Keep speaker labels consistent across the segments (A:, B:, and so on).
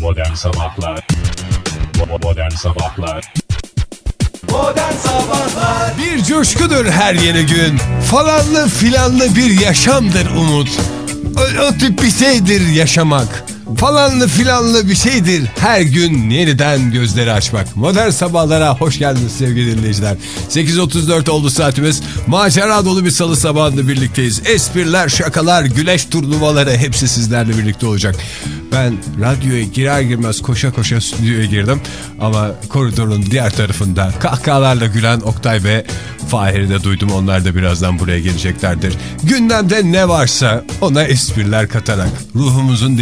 A: Modern Sabahlar Modern Sabahlar
B: Modern Sabahlar
C: Bir coşkudur her yeni gün. Falanlı filanlı bir yaşamdır umut. O, o tip bir şeydir yaşamak. Falanlı filanlı bir şeydir her gün yeniden gözleri açmak. Modern sabahlara hoş geldiniz sevgili dinleyiciler. 8.34 oldu saatimiz. Macera dolu bir salı sabahında birlikteyiz. Espriler, şakalar, güleş turnuvaları hepsi sizlerle birlikte olacak. Ben radyoya girer girmez koşa koşa stüdyoya girdim. Ama koridorun diğer tarafında kahkahalarla gülen Oktay ve Fahir'i de duydum. Onlar da birazdan buraya geleceklerdir. Gündemde ne varsa ona espriler katarak ruhumuzun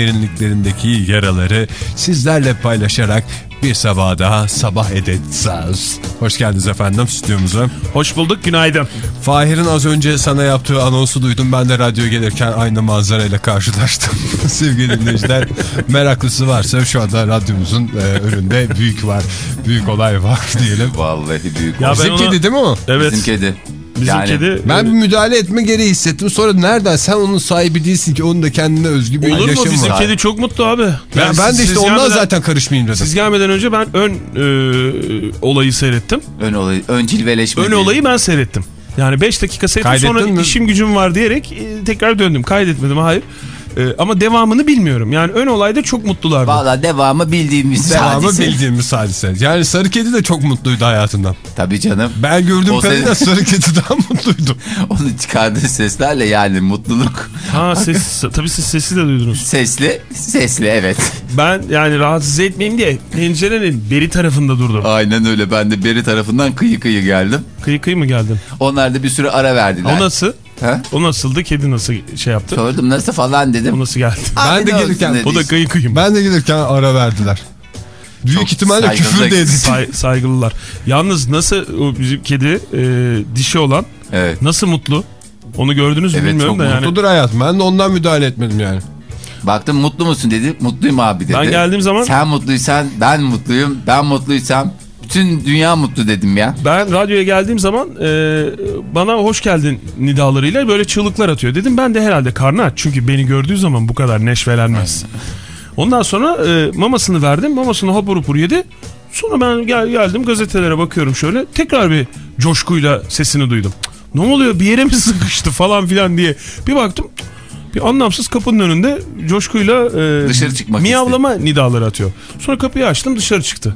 C: derinliklerindeki yaraları sizlerle paylaşarak bir sabah daha sabah edeceğiz. Hoş geldiniz efendim stüdyomuza.
D: Hoş bulduk günaydın.
C: Fahir'in az önce sana yaptığı anonsu duydum. Ben de radyo gelirken aynı manzarayla karşılaştım. Sevgili dinleyiciler meraklısı varsa şu anda radyomuzun e, önünde büyük var. Büyük olay var diyelim.
E: Vallahi büyük.
D: Ya
E: olay.
C: Bizim
D: ona-
C: kedi değil mi o?
D: Evet
E: Bizim kedi.
D: Bizim
E: Yani
D: kedi.
C: Ben bir müdahale etme gereği hissettim. Sonra nereden sen onun sahibi değilsin ki onun da kendine özgü bir
D: Olur mu
C: yaşamı
D: bizim
C: var.
D: kedi çok mutlu abi.
C: Ben, ben de işte ondan
D: gelmeden-
C: zaten karışmayayım dedim.
D: Siz gelmeden önce ben ön e, olayı seyrettim.
E: ön olayı, ön cilveleşme.
D: Ön
E: değil.
D: olayı ben seyrettim. Yani 5 dakika seyrettim
C: Kaydettin
D: sonra
C: mi?
D: işim gücüm var diyerek e, tekrar döndüm. Kaydetmedim hayır. E, ama devamını bilmiyorum. Yani ön olayda çok mutlulardı.
E: Valla devamı bildiğimiz
C: Devamı
E: hadise.
C: bildiğimiz hadise. Yani sarı kedi de çok mutluydu hayatından.
E: Tabii canım.
C: Ben gördüğüm
E: O
C: kadarıyla
E: senin-
C: sarı kedi daha mutluydu.
E: Onun çıkardığı seslerle yani mutluluk.
D: Ha ses tabii siz sesi de duydunuz.
E: Sesli, sesli evet.
D: Ben yani rahatsız etmeyeyim diye pencerenin beri tarafında durdum.
E: Aynen öyle. Ben de beri tarafından kıyı kıyı geldim.
D: Kıyı kıyı mı geldin?
E: Onlar da bir süre ara verdiler.
D: O nasıl?
E: Ha?
D: O nasıldı? Kedi nasıl şey yaptı?
E: Sordum nasıl falan
D: O
E: dedim.
D: nasıl geldi?
C: Ben
E: Abi
C: de gelirken-
D: O da kıyı kıyı mı?
C: Ben de gelirken ara verdiler. Büyük
E: Çok
C: ihtimalle küfür de.
D: Say- saygılılar. Yalnız nasıl o bizim kedi e, dişi olan
E: Evet.
D: nasıl mutlu? Onu gördünüz mü
E: Evet,
D: bilmiyorum
E: çok
D: da yani.
C: Mutludur hayatım. Ben de ondan müdahale etmedim yani.
E: Baktım mutlu musun dedi. Mutluyum abi dedi.
D: Ben geldiğim zaman-
E: Sen mutluysan ben mutluyum. Ben mutluysam bütün dünya mutlu dedim ya.
D: Ben radyoya geldiğim zaman e, bana hoş geldin nidalarıyla böyle çığlıklar atıyor. Dedim ben de herhalde karnı aç. Çünkü beni gördüğü zaman bu kadar neşvelenmez. Ondan sonra e, mamasını verdim. Mamasını hopur hopur yedi. Sonra ben gel, geldim gazetelere bakıyorum şöyle. Tekrar bir coşkuyla sesini duydum. Ne oluyor bir yere mi sıkıştı falan filan diye. Bir baktım bir anlamsız kapının önünde coşkuyla e,
E: Dışarı çıkmak
D: miyavlama nidaları atıyor. Sonra kapıyı açtım dışarı çıktı.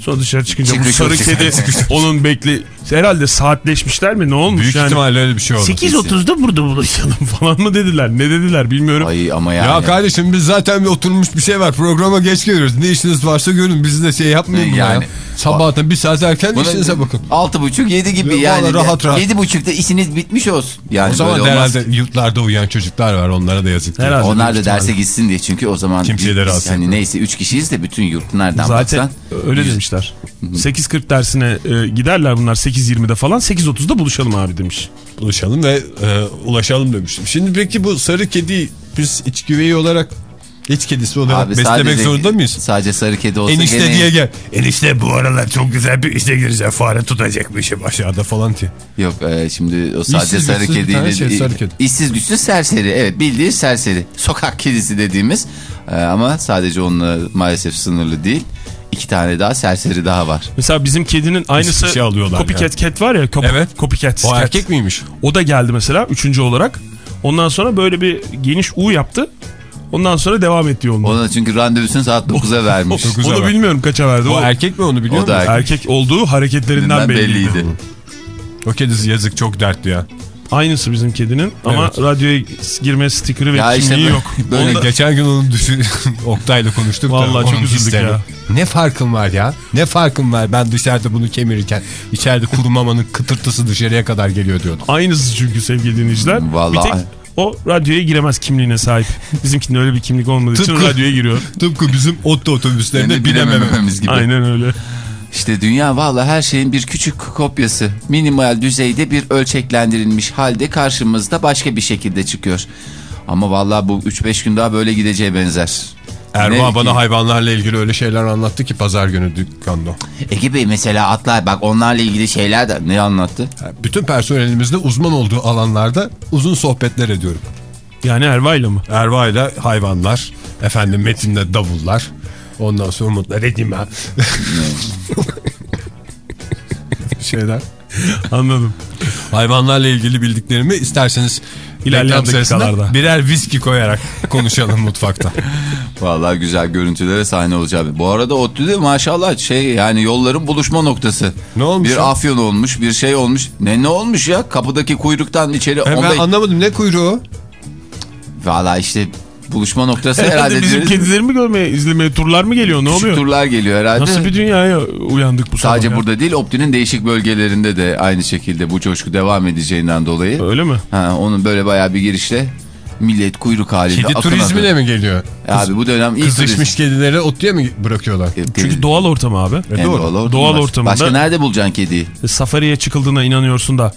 D: Sonra dışarı çıkınca bu sarı kedi onun bekli herhalde saatleşmişler mi ne olmuş
C: Büyük
D: yani.
C: ihtimalle öyle bir şey oldu.
D: 8.30'da burada buluşalım falan mı dediler ne dediler bilmiyorum.
E: Ay ama yani.
C: Ya kardeşim biz zaten bir oturmuş bir şey var. Programa geç geliyoruz. Ne işiniz varsa görün. Bizi de şey yapmayın
E: Yani.
C: ya. Sabahtan bir saat erken
E: Buna-
C: işinize bakın.
E: Altı buçuk yedi gibi
C: Vallahi
E: yani.
C: rahat rahat.
E: Yedi buçukta işiniz bitmiş olsun. Yani
C: O zaman da
E: olmaz.
C: herhalde yurtlarda uyuyan çocuklar var. Onlara da yazık. değil.
D: Herhalde.
E: Onlar da derse gitsin diye çünkü o zaman
C: Kimseyi de
E: biz
C: rahatsız etmez.
E: neyse üç kişiyiz de bütün yurt nereden
D: Zaten
E: baksan.
D: öyle demişler. 8.40 dersine e, giderler bunlar 8.20'de falan 8.30'da buluşalım abi demiş.
C: Buluşalım ve e, ulaşalım demiştim. Şimdi peki bu sarı kedi biz iç güveyi olarak iç kedisi olarak
E: Abi
C: beslemek
E: sadece-
C: zorunda mıyız?
E: Sadece sarı kedi olsa
C: Enişte
E: gene...
C: diye gel. Enişte bu aralar çok güzel bir işe gireceğim. Fare tutacakmışım aşağıda falan diye.
E: Yok e, şimdi o sadece
C: İşsiz
E: sarı kediyle...
C: şey, sarı kedi.
E: İşsiz güçsüz serseri. Evet bildiğin serseri. Sokak kedisi dediğimiz. E, ama sadece onunla maalesef sınırlı değil. İki tane daha serseri daha var.
D: Mesela bizim kedinin aynısı
C: şey alıyorlar
D: Copycat Cat var ya cop-
C: Evet.
D: Copycat
C: O
D: Cat.
C: erkek miymiş?
D: O da geldi mesela üçüncü olarak. Ondan sonra böyle bir geniş U yaptı. Ondan sonra devam etti yoluna.
E: Ona çünkü randevusunu saat 9'a vermiş.
C: dokuz-
D: Onu
C: var.
D: bilmiyorum kaça verdi.
C: O
D: O,
C: erkek mi onu biliyor musun?
E: erkek.
D: erkek olduğu hareketlerinden
E: Belliydi.
D: belliydi.
C: O kedisi yazık çok dertli ya.
D: Aynısı bizim kedinin ama
C: Evet.
D: radyoya girme stikeri ve
E: Ya işte
D: kimliği
E: böyle-
D: yok.
E: böyle
D: Onda-
C: Geçen gün onu düşün Oktay'la konuştuk da
D: Vallahi çok
C: onun
D: üzüldük
C: hislerini.
D: ya.
C: Ne farkın var ya? Ne farkın var? Ben dışarıda bunu kemirirken içeride kuru mamanın kıtırtısı dışarıya kadar geliyor diyordum.
D: Aynısı çünkü sevgili dinleyiciler.
E: Vallahi.
D: Bir tek o radyoya giremez kimliğine sahip. Bizimkinde öyle bir kimlik olmadığı için
C: Tıpkı-
D: radyoya giriyor.
C: Tıpkı bizim otto otobüslerinde
E: Yani
C: bilemememiz
E: gibi.
D: Aynen öyle.
E: İşte dünya valla her şeyin bir küçük kopyası. Minimal düzeyde bir ölçeklendirilmiş halde karşımızda başka bir şekilde çıkıyor. Ama valla bu 3-5 gün daha böyle gideceğe benzer.
C: Erva
E: Ne
C: bana
E: ki?
C: hayvanlarla ilgili öyle şeyler anlattı ki pazar günü dükkanda.
E: Ege Bey mesela atlar bak onlarla ilgili şeyler de ne anlattı?
C: Bütün personelimizde uzman olduğu alanlarda uzun sohbetler ediyorum.
D: Yani Erva'yla mı?
C: Erva ile hayvanlar, efendim Metin'le davullar, Ondan sonra umutlar edeyim ben. Şeyler.
D: Anladım.
C: Hayvanlarla ilgili bildiklerimi isterseniz
D: İlerleyen dakikalarda.
C: birer viski koyarak konuşalım mutfakta.
E: Vallahi güzel görüntülere sahne olacak. Bu arada ODTÜ'de maşallah şey yani yolların buluşma noktası.
C: Ne olmuş
E: Bir
C: ya?
E: afyon olmuş bir şey olmuş. Ne ne olmuş ya kapıdaki kuyruktan içeri.
C: E, ben
E: 15
C: anlamadım ne kuyruğu?
E: Valla işte buluşma noktası herhalde.
D: Herhalde bizim
E: diyoruz.
D: kedileri mi görmeye, izlemeye turlar mı geliyor? Ne
E: Küçük
D: oluyor?
E: turlar geliyor herhalde.
D: Nasıl bir dünyaya uyandık bu sabah
E: Sadece
D: ya?
E: burada değil ODTÜ'nün değişik bölgelerinde de aynı şekilde bu coşku devam edeceğinden dolayı.
D: Öyle mi?
E: Ha, onun böyle bayağı bir girişle millet kuyruk halinde.
C: Kedi turizmine mi geliyor?
E: Abi bu dönem ilk
C: Kızışmış kedileri otluya mı bırakıyorlar?
E: turizm.
D: Çünkü doğal ortam abi.
E: En
C: doğru.
E: doğal, ortam
D: Doğal ortamında-
E: Başka nerede bulacaksın kediyi?
D: Safari'ye çıkıldığına inanıyorsun da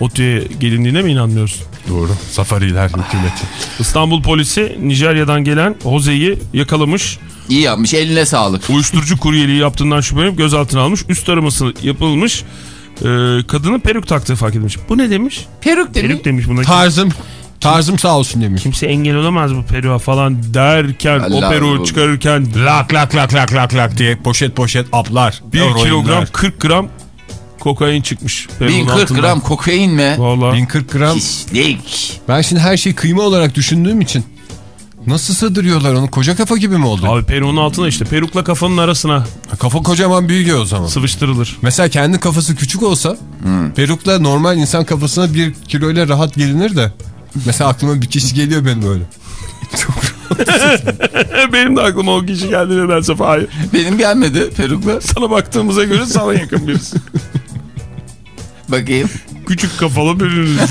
D: ODTÜ'ye gelindiğine mi inanmıyorsun?
C: Doğru. Safariler hükümeti.
D: İstanbul polisi Nijerya'dan gelen Jose'yi yakalamış.
E: İyi yapmış eline sağlık.
D: Uyuşturucu kuryeliği yaptığından şüphelenip gözaltına almış. Üst araması yapılmış. Ee, kadının peruk taktığı fark edilmiş. Bu ne demiş?
E: Peruk demiş.
D: Peruk demiş buna.
C: Tarzım. Tarzım sağ olsun demiş.
D: Kimse engel olamaz bu peruğa falan derken
E: Allah
D: o peruğu çıkarırken
C: Lak lak lak lak lak lak diye poşet poşet aplar.
D: 1
C: Eroinler.
D: kilogram 40 gram kokain çıkmış. peruğun
E: 1040
D: altından.
E: gram kokain mi?
D: Valla.
C: 1040 gram.
E: Pislik.
C: Ben şimdi her şeyi kıyma olarak düşündüğüm için nasıl sığdırıyorlar onu? Koca kafa gibi mi oldu?
D: Abi peruğun altına işte perukla kafanın arasına
C: Kafa kocaman büyük o zaman.
D: sıvıştırılır.
C: Mesela kendi kafası küçük olsa perukla normal insan kafasına bir kiloyla rahat gelinir de. Mesela aklıma bir kişi geliyor benim böyle.
D: Benim de aklıma o kişi geldi nedense hayır.
E: Benim gelmedi perukla.
D: Sana baktığımıza göre sana yakın birisi.
E: Bakayım.
D: Küçük kafalı biriniz.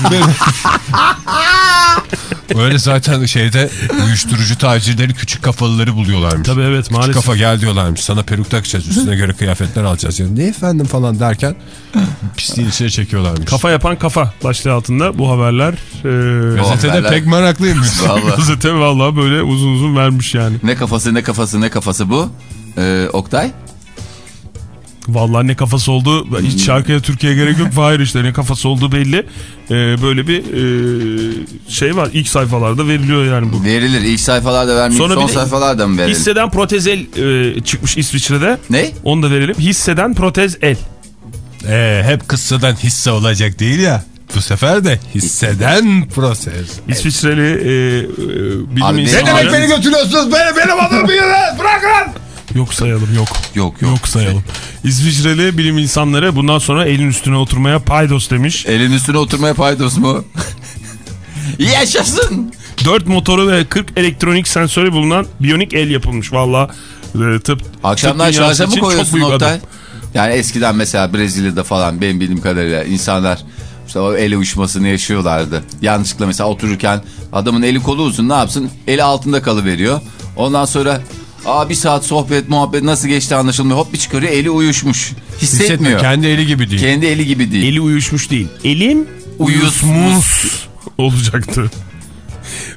C: Öyle zaten şeyde uyuşturucu tacirleri küçük kafalıları buluyorlarmış.
D: Tabii evet
C: Küçük
D: maalesef.
C: kafa gel diyorlarmış. Sana peruk takacağız üstüne göre kıyafetler alacağız. Yani, ne efendim falan derken pisliğin içine çekiyorlarmış.
D: Kafa yapan kafa başlığı altında bu haberler. E,
C: Gazetede
E: haberler-
C: pek meraklıymış.
E: Vallahi.
D: gazete vallahi böyle uzun uzun vermiş yani.
E: ne kafası ne kafası ne kafası bu? Ee, Oktay?
D: Vallahi ne kafası olduğu hiç şarkıya Türkiye'ye gerek yok. Hayır işte ne kafası olduğu belli. E, böyle bir e, şey var ilk sayfalarda veriliyor yani bu.
E: Verilir. İlk sayfalarda vermeyeyim.
D: Sonra
E: Son sayfalarda mı verelim?
D: Hisseden protez el e, çıkmış İsviçre'de.
E: Ne?
D: Onu da verelim. Hisseden protez el.
C: Ee, hep kıssadan hisse olacak değil ya. Bu sefer de hisseden proses.
D: İsviçreli e, e, bilim
E: Abi
C: Ne demek beni götürüyorsunuz? Beni, benim yere bırakın.
D: Yok sayalım yok.
E: Yok yok.
D: Yok sayalım. İsviçreli bilim insanları bundan sonra elin üstüne oturmaya paydos demiş.
E: Elin üstüne oturmaya paydos mu? Yaşasın.
D: 4 motoru ve 40 elektronik sensörü bulunan biyonik el yapılmış. Valla e, tıp,
E: Akşamlar
D: tıp
E: şarja mı koyuyorsun Oktay? Yani eskiden mesela Brezilya'da falan benim bildiğim kadarıyla insanlar işte o el uyuşmasını yaşıyorlardı. Yanlışlıkla mesela otururken adamın eli kolu uzun ne yapsın? Eli altında kalıveriyor. Ondan sonra aa bir saat sohbet muhabbet nasıl geçti anlaşılmıyor. Hop bir çıkarıyor eli uyuşmuş. Hissetmiyor.
C: Hissetmiyor. Kendi eli gibi değil.
E: Kendi eli gibi değil.
D: Eli uyuşmuş değil. Elim
E: Uyusmuş.
D: olacaktı.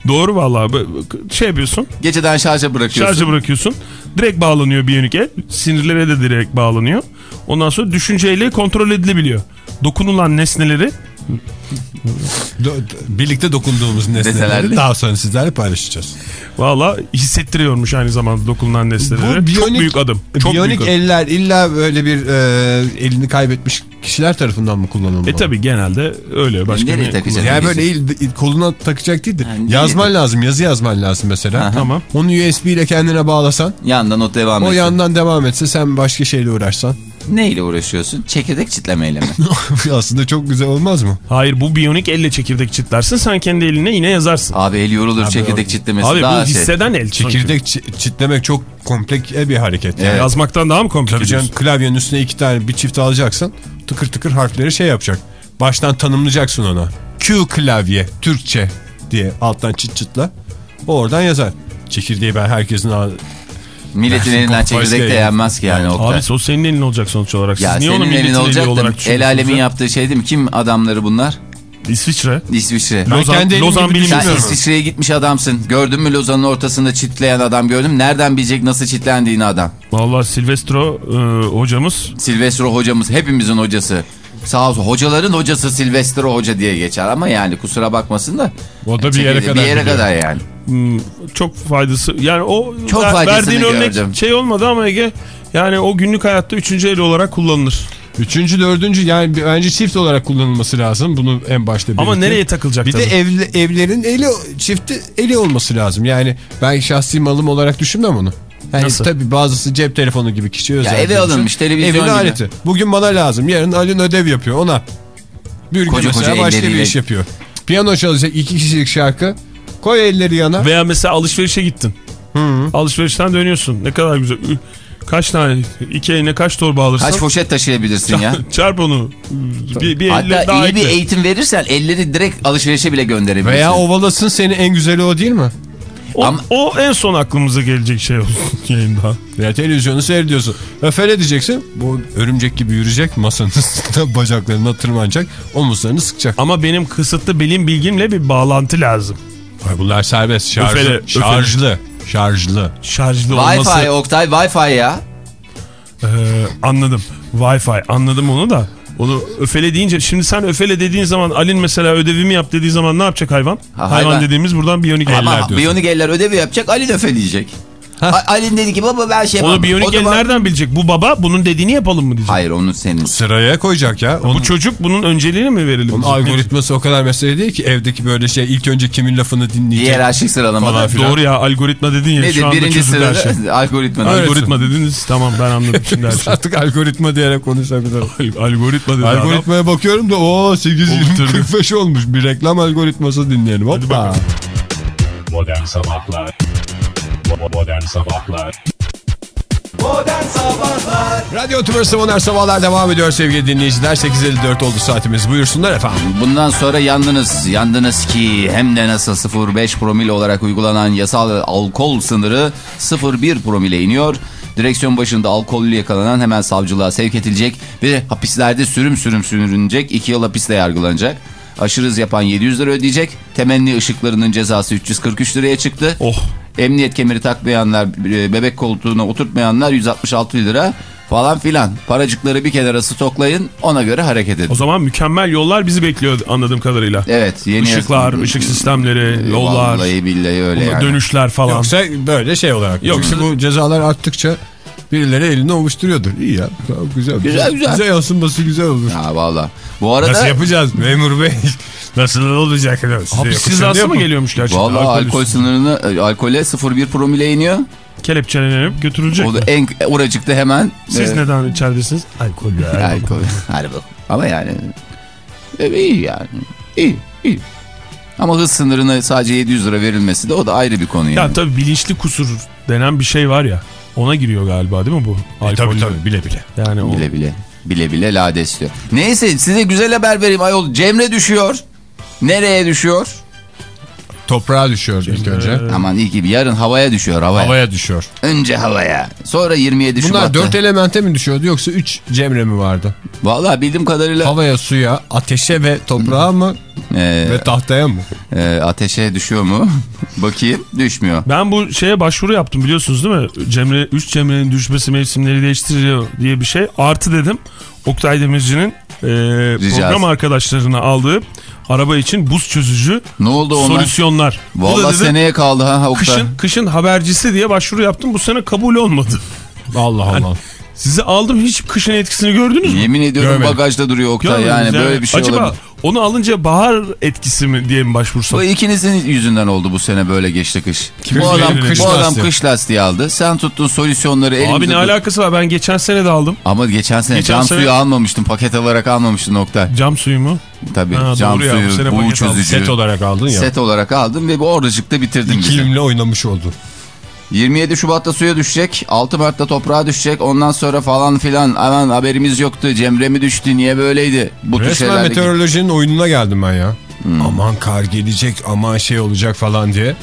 D: Doğru vallahi. Şey yapıyorsun.
E: Geceden şarja bırakıyorsun.
D: Şarja bırakıyorsun. Direkt bağlanıyor biyonik el. Sinirlere de direkt bağlanıyor. Ondan sonra düşünceyle kontrol edilebiliyor. Dokunulan nesneleri
C: Do- birlikte dokunduğumuz nesneleri daha sonra sizlerle paylaşacağız.
D: valla hissettiriyormuş aynı zamanda dokunulan nesneleri. çok büyük adım. Çok
C: biyonik
D: büyük adım.
C: eller illa böyle bir e, elini kaybetmiş kişiler tarafından mı kullanılmalı?
D: E tabi genelde öyle. Başka
E: Nereye
D: kullanıyor?
C: Yani böyle el, koluna takacak değil de
E: Yani
C: yazman
E: değil.
C: lazım yazı yazman lazım mesela.
E: Aha.
D: Tamam.
C: Onu USB ile kendine bağlasan
E: Yandan o devam
C: o
E: etsin.
C: yandan devam etse sen başka şeyle uğraşsan
E: Neyle uğraşıyorsun? Çekirdek çitlemeyle mi?
C: aslında çok güzel olmaz mı?
D: Hayır bu biyonik elle çekirdek çitlersin. Sen kendi eline yine yazarsın.
E: Abi el yorulur
C: Abi
E: çekirdek
C: o-
E: çitlemesi
D: Abi
E: daha
D: bu
E: şey.
D: hisseden el.
C: Çekirdek çi- çitlemek çok komplike bir hareket. Yani.
E: Evet.
D: Yazmaktan daha mı komplike
C: Tabii canım klavyenin üstüne iki tane bir çift alacaksın. Tıkır tıkır harfleri şey yapacak. Baştan tanımlayacaksın ona. Q klavye Türkçe diye alttan çıt çıtla. O oradan yazar. Çekirdeği ben herkesin
E: Milletin elinden çekirdek de yenmez ki yani Oktay.
D: Abi o senin elin olacak sonuç olarak. Siz
E: Ya
D: niye
E: senin elin
D: eli
E: olacak
D: olarak
E: da el alemin
D: ya?
E: yaptığı şey değil mi? Kim adamları bunlar?
D: İsviçre.
E: İsviçre.
C: Ben
D: Lozan,
C: kendi
D: Lozan Bilim
E: Sen. İsviçre'ye gitmiş adamsın. Gördün mü Lozan'ın ortasında çitleyen adam gördün mü? Nereden bilecek nasıl çitlendiğini adam?
D: Valla Silvestro e, hocamız
E: Silvestro hocamız hepimizin hocası. Sağ olsun. Hocaların hocası Silvestre Hoca diye geçer ama yani kusura bakmasın da.
C: O da bir yere kadar
E: Bir yere
C: gidiyor.
E: kadar yani.
D: Hmm, çok faydası. Yani o
E: Çok
D: ver- verdiğin örnek
E: gördüm.
D: şey olmadı ama Ege yani o günlük hayatta üçüncü el olarak kullanılır.
C: Üçüncü, dördüncü yani bence çift olarak kullanılması lazım. Bunu en başta
D: Ama
C: belirttim.
D: nereye takılacak
C: Bir
D: tabii.
C: de evli, evlerin eli çifti eli olması lazım. Yani ben şahsi malım olarak düşünmem onu. Yani
D: Nasıl?
C: tabii bazısı cep telefonu gibi kişi özel.
E: eve
C: bir şey.
E: alınmış, televizyon
C: Evin
E: gibi.
C: aleti. Bugün bana lazım. Yarın Ali'nin ödev yapıyor ona. Bir gün
E: Koca
C: mesela
E: koca
C: başka bir
E: elleriyle.
C: iş yapıyor. Piyano çalacak iki kişilik şarkı. Koy elleri yana.
D: Veya mesela alışverişe gittin. Alışverişten dönüyorsun. Ne kadar güzel. Kaç tane? iki eline kaç torba alırsın?
E: Kaç poşet taşıyabilirsin ya?
D: Çarp onu. Bir, bir
E: Hatta
D: daha
E: iyi bir
D: ekle.
E: eğitim verirsen elleri direkt alışverişe bile gönderebilirsin.
C: Veya ovalasın seni en güzeli o değil mi?
D: O,
E: Ama-
D: o en son aklımıza gelecek şey olsun yayında.
C: Ya televizyonu seyrediyorsun. Öfele diyeceksin. Bu örümcek gibi yürüyecek. Masanın üstünde bacaklarına tırmanacak. Omuzlarını sıkacak.
D: Ama benim kısıtlı bilim bilgimle bir bağlantı lazım.
C: Ay bunlar serbest. Şarjlı.
D: Öfele, öfele.
C: şarjlı. Şarjlı.
D: Şarjlı olması.
E: Wi-Fi Oktay Wi-Fi ya.
D: Ee, anladım. Wi-Fi anladım onu da. Onu öfele deyince şimdi sen öfele dediğin zaman Alin mesela ödevimi yap dediği zaman ne yapacak hayvan?
E: Ha,
D: hayvan.
E: hayvan.
D: dediğimiz buradan biyonik eller diyorsun.
E: biyonik eller ödevi yapacak Ali öfeleyecek. Ali'nin dedi ki baba ben şey
D: Onu
E: yapamam.
D: biyonik
E: O
D: el
E: zaman-
D: nereden bilecek? Bu baba bunun dediğini yapalım mı diyecek?
E: Hayır onu senin.
C: Sıraya koyacak ya. Onun,
D: Bu çocuk bunun önceliğini mi verelim?
C: onun algoritması o kadar mesele değil ki. Evdeki böyle şey ilk önce kimin lafını dinleyecek.
E: Hiyerarşik sıralamada.
C: Falan.
D: Doğru ya algoritma dedin ya
E: Nedir?
D: şu anda
E: Birinci
D: her
E: sırada
D: şey.
E: algoritma.
D: Algoritma dediniz tamam ben anladım şimdi her şey.
C: Artık algoritma diyerek konuşabilirim.
D: algoritma dedi adam.
C: Algoritmaya bakıyorum da o 8
D: O bitirdi.
C: 45 olmuş. Bir reklam algoritması dinleyelim. Hoppa.
A: Modern Sabahlar Modern Sabahlar
B: Modern Sabahlar
C: Radyo Tümrüsü Modern Sabahlar devam ediyor sevgili dinleyiciler. 8.54 oldu saatimiz. Buyursunlar efendim.
E: Bundan sonra yandınız. Yandınız ki hem de nasıl 0,5 promil olarak uygulanan yasal alkol sınırı 0,1 promile iniyor. Direksiyon başında alkollü yakalanan hemen savcılığa sevk edilecek ve hapislerde sürüm sürüm sürünecek. 2 yıl hapisle yargılanacak. Aşırı hız yapan 700 lira ödeyecek. Temenni ışıklarının cezası 343 liraya çıktı.
D: Oh.
E: Emniyet kemeri takmayanlar, e, bebek koltuğuna oturtmayanlar 166 lira falan filan. Paracıkları bir kenara stoklayın ona göre hareket edin.
D: O zaman mükemmel yollar bizi bekliyor anladığım kadarıyla.
E: Evet yeni
D: Işıklar, ışık sistemleri, yollar,
E: Vallahi billahi öyle yani.
D: dönüşler falan.
C: Yoksa böyle şey olarak.
D: Yok.
C: Yoksa bu cezalar arttıkça birileri elini ovuşturuyordur. İyi ya. Güzel.
E: Güzel, güzel.
C: Güzel yansıması güzel olur.
E: Ya valla. Bu arada
C: Nasıl yapacağız memur bey? Nasıl olacak? Size
D: Hapis
C: yakışır
D: cezası
C: diye
D: mı geliyormuş gerçekten?
E: Valla alkol,
D: üstü.
E: sınırını e, alkole 0,1 promile iniyor.
D: Kelepçelenip götürülecek
E: O da
D: mi?
E: en oracıkta hemen.
D: Siz
E: e,
D: neden içeridesiniz? Alkol ya.
E: Alkol. Hadi bakalım. Ama yani e, iyi yani. İyi, iyi. Ama hız sınırına sadece 700 lira verilmesi de o da ayrı bir konu yani.
D: Ya tabii bilinçli kusur denen bir şey var ya. Ona giriyor galiba değil mi bu? Alkol.
C: E, Tabii tabii bile bile.
D: Yani o.
E: Bile bile. Bile bile lades diyor. Neyse size güzel haber vereyim ayol. Cemre düşüyor. Nereye düşüyor?
C: Toprağa düşüyor ilk önce.
E: Aman iyi gibi yarın havaya düşüyor havaya.
C: Havaya düşüyor.
E: Önce havaya. Sonra 27
C: Bunlar
E: Şubat'ta.
C: dört elemente mi düşüyordu yoksa üç cemre mi vardı?
E: Vallahi bildiğim kadarıyla
C: Havaya, suya, ateşe ve toprağa mı
E: e,
C: ve tahtaya mı?
E: e, ateşe düşüyor mu? Bakayım düşmüyor.
D: Ben bu şeye başvuru yaptım biliyorsunuz değil mi? Cemre 3 Cemre'nin düşmesi mevsimleri değiştiriyor diye bir şey. Artı dedim. Oktay Demirci'nin e, program arkadaşlarına aldığı araba için buz çözücü
E: Ne oldu onlar?
D: solüsyonlar. Dedim,
E: seneye kaldı ha Oktay.
D: kışın, kışın habercisi diye başvuru yaptım. Bu sene kabul olmadı.
C: Allah Allah.
D: Sizi aldım hiç kışın etkisini gördünüz mü?
E: Yemin ediyorum
C: Görmedim.
E: bagajda duruyor Oktay
D: Görmediniz
E: yani böyle bir şey
D: Acaba
E: olabilir.
D: Onu alınca bahar etkisi mi diye mi başvursam?
E: Bu ikinizin yüzünden oldu bu sene böyle geçti kış.
C: Kış
E: bu adam,
C: benim kış
E: bu adam
C: lastiği.
E: kış lastiği aldı. Sen tuttun solüsyonları elimizde.
D: Abi ne
E: tut-
D: alakası var? Ben geçen sene de aldım.
E: Ama geçen sene
D: Geçen
E: cam
D: sene-
E: suyu almamıştın. Paket olarak almamıştın Oktay.
D: Cam suyu mu?
E: Tabii
D: Ha,
E: cam
D: doğru ya, bu
E: suyu,
D: aldım.
E: çözücü.
C: Set olarak aldın ya.
E: Set olarak aldım ve bu oracıkta bitirdin bizi.
C: İkilimle oynamış oldu.
E: 27 Şubat'ta suya düşecek. 6 Mart'ta toprağa düşecek. Ondan sonra falan filan aman haberimiz yoktu. Cemre mi düştü niye böyleydi? Bu
C: Resmen meteorolojinin oyununa geldim ben ya. Aman kar gelecek, aman şey olacak falan diye.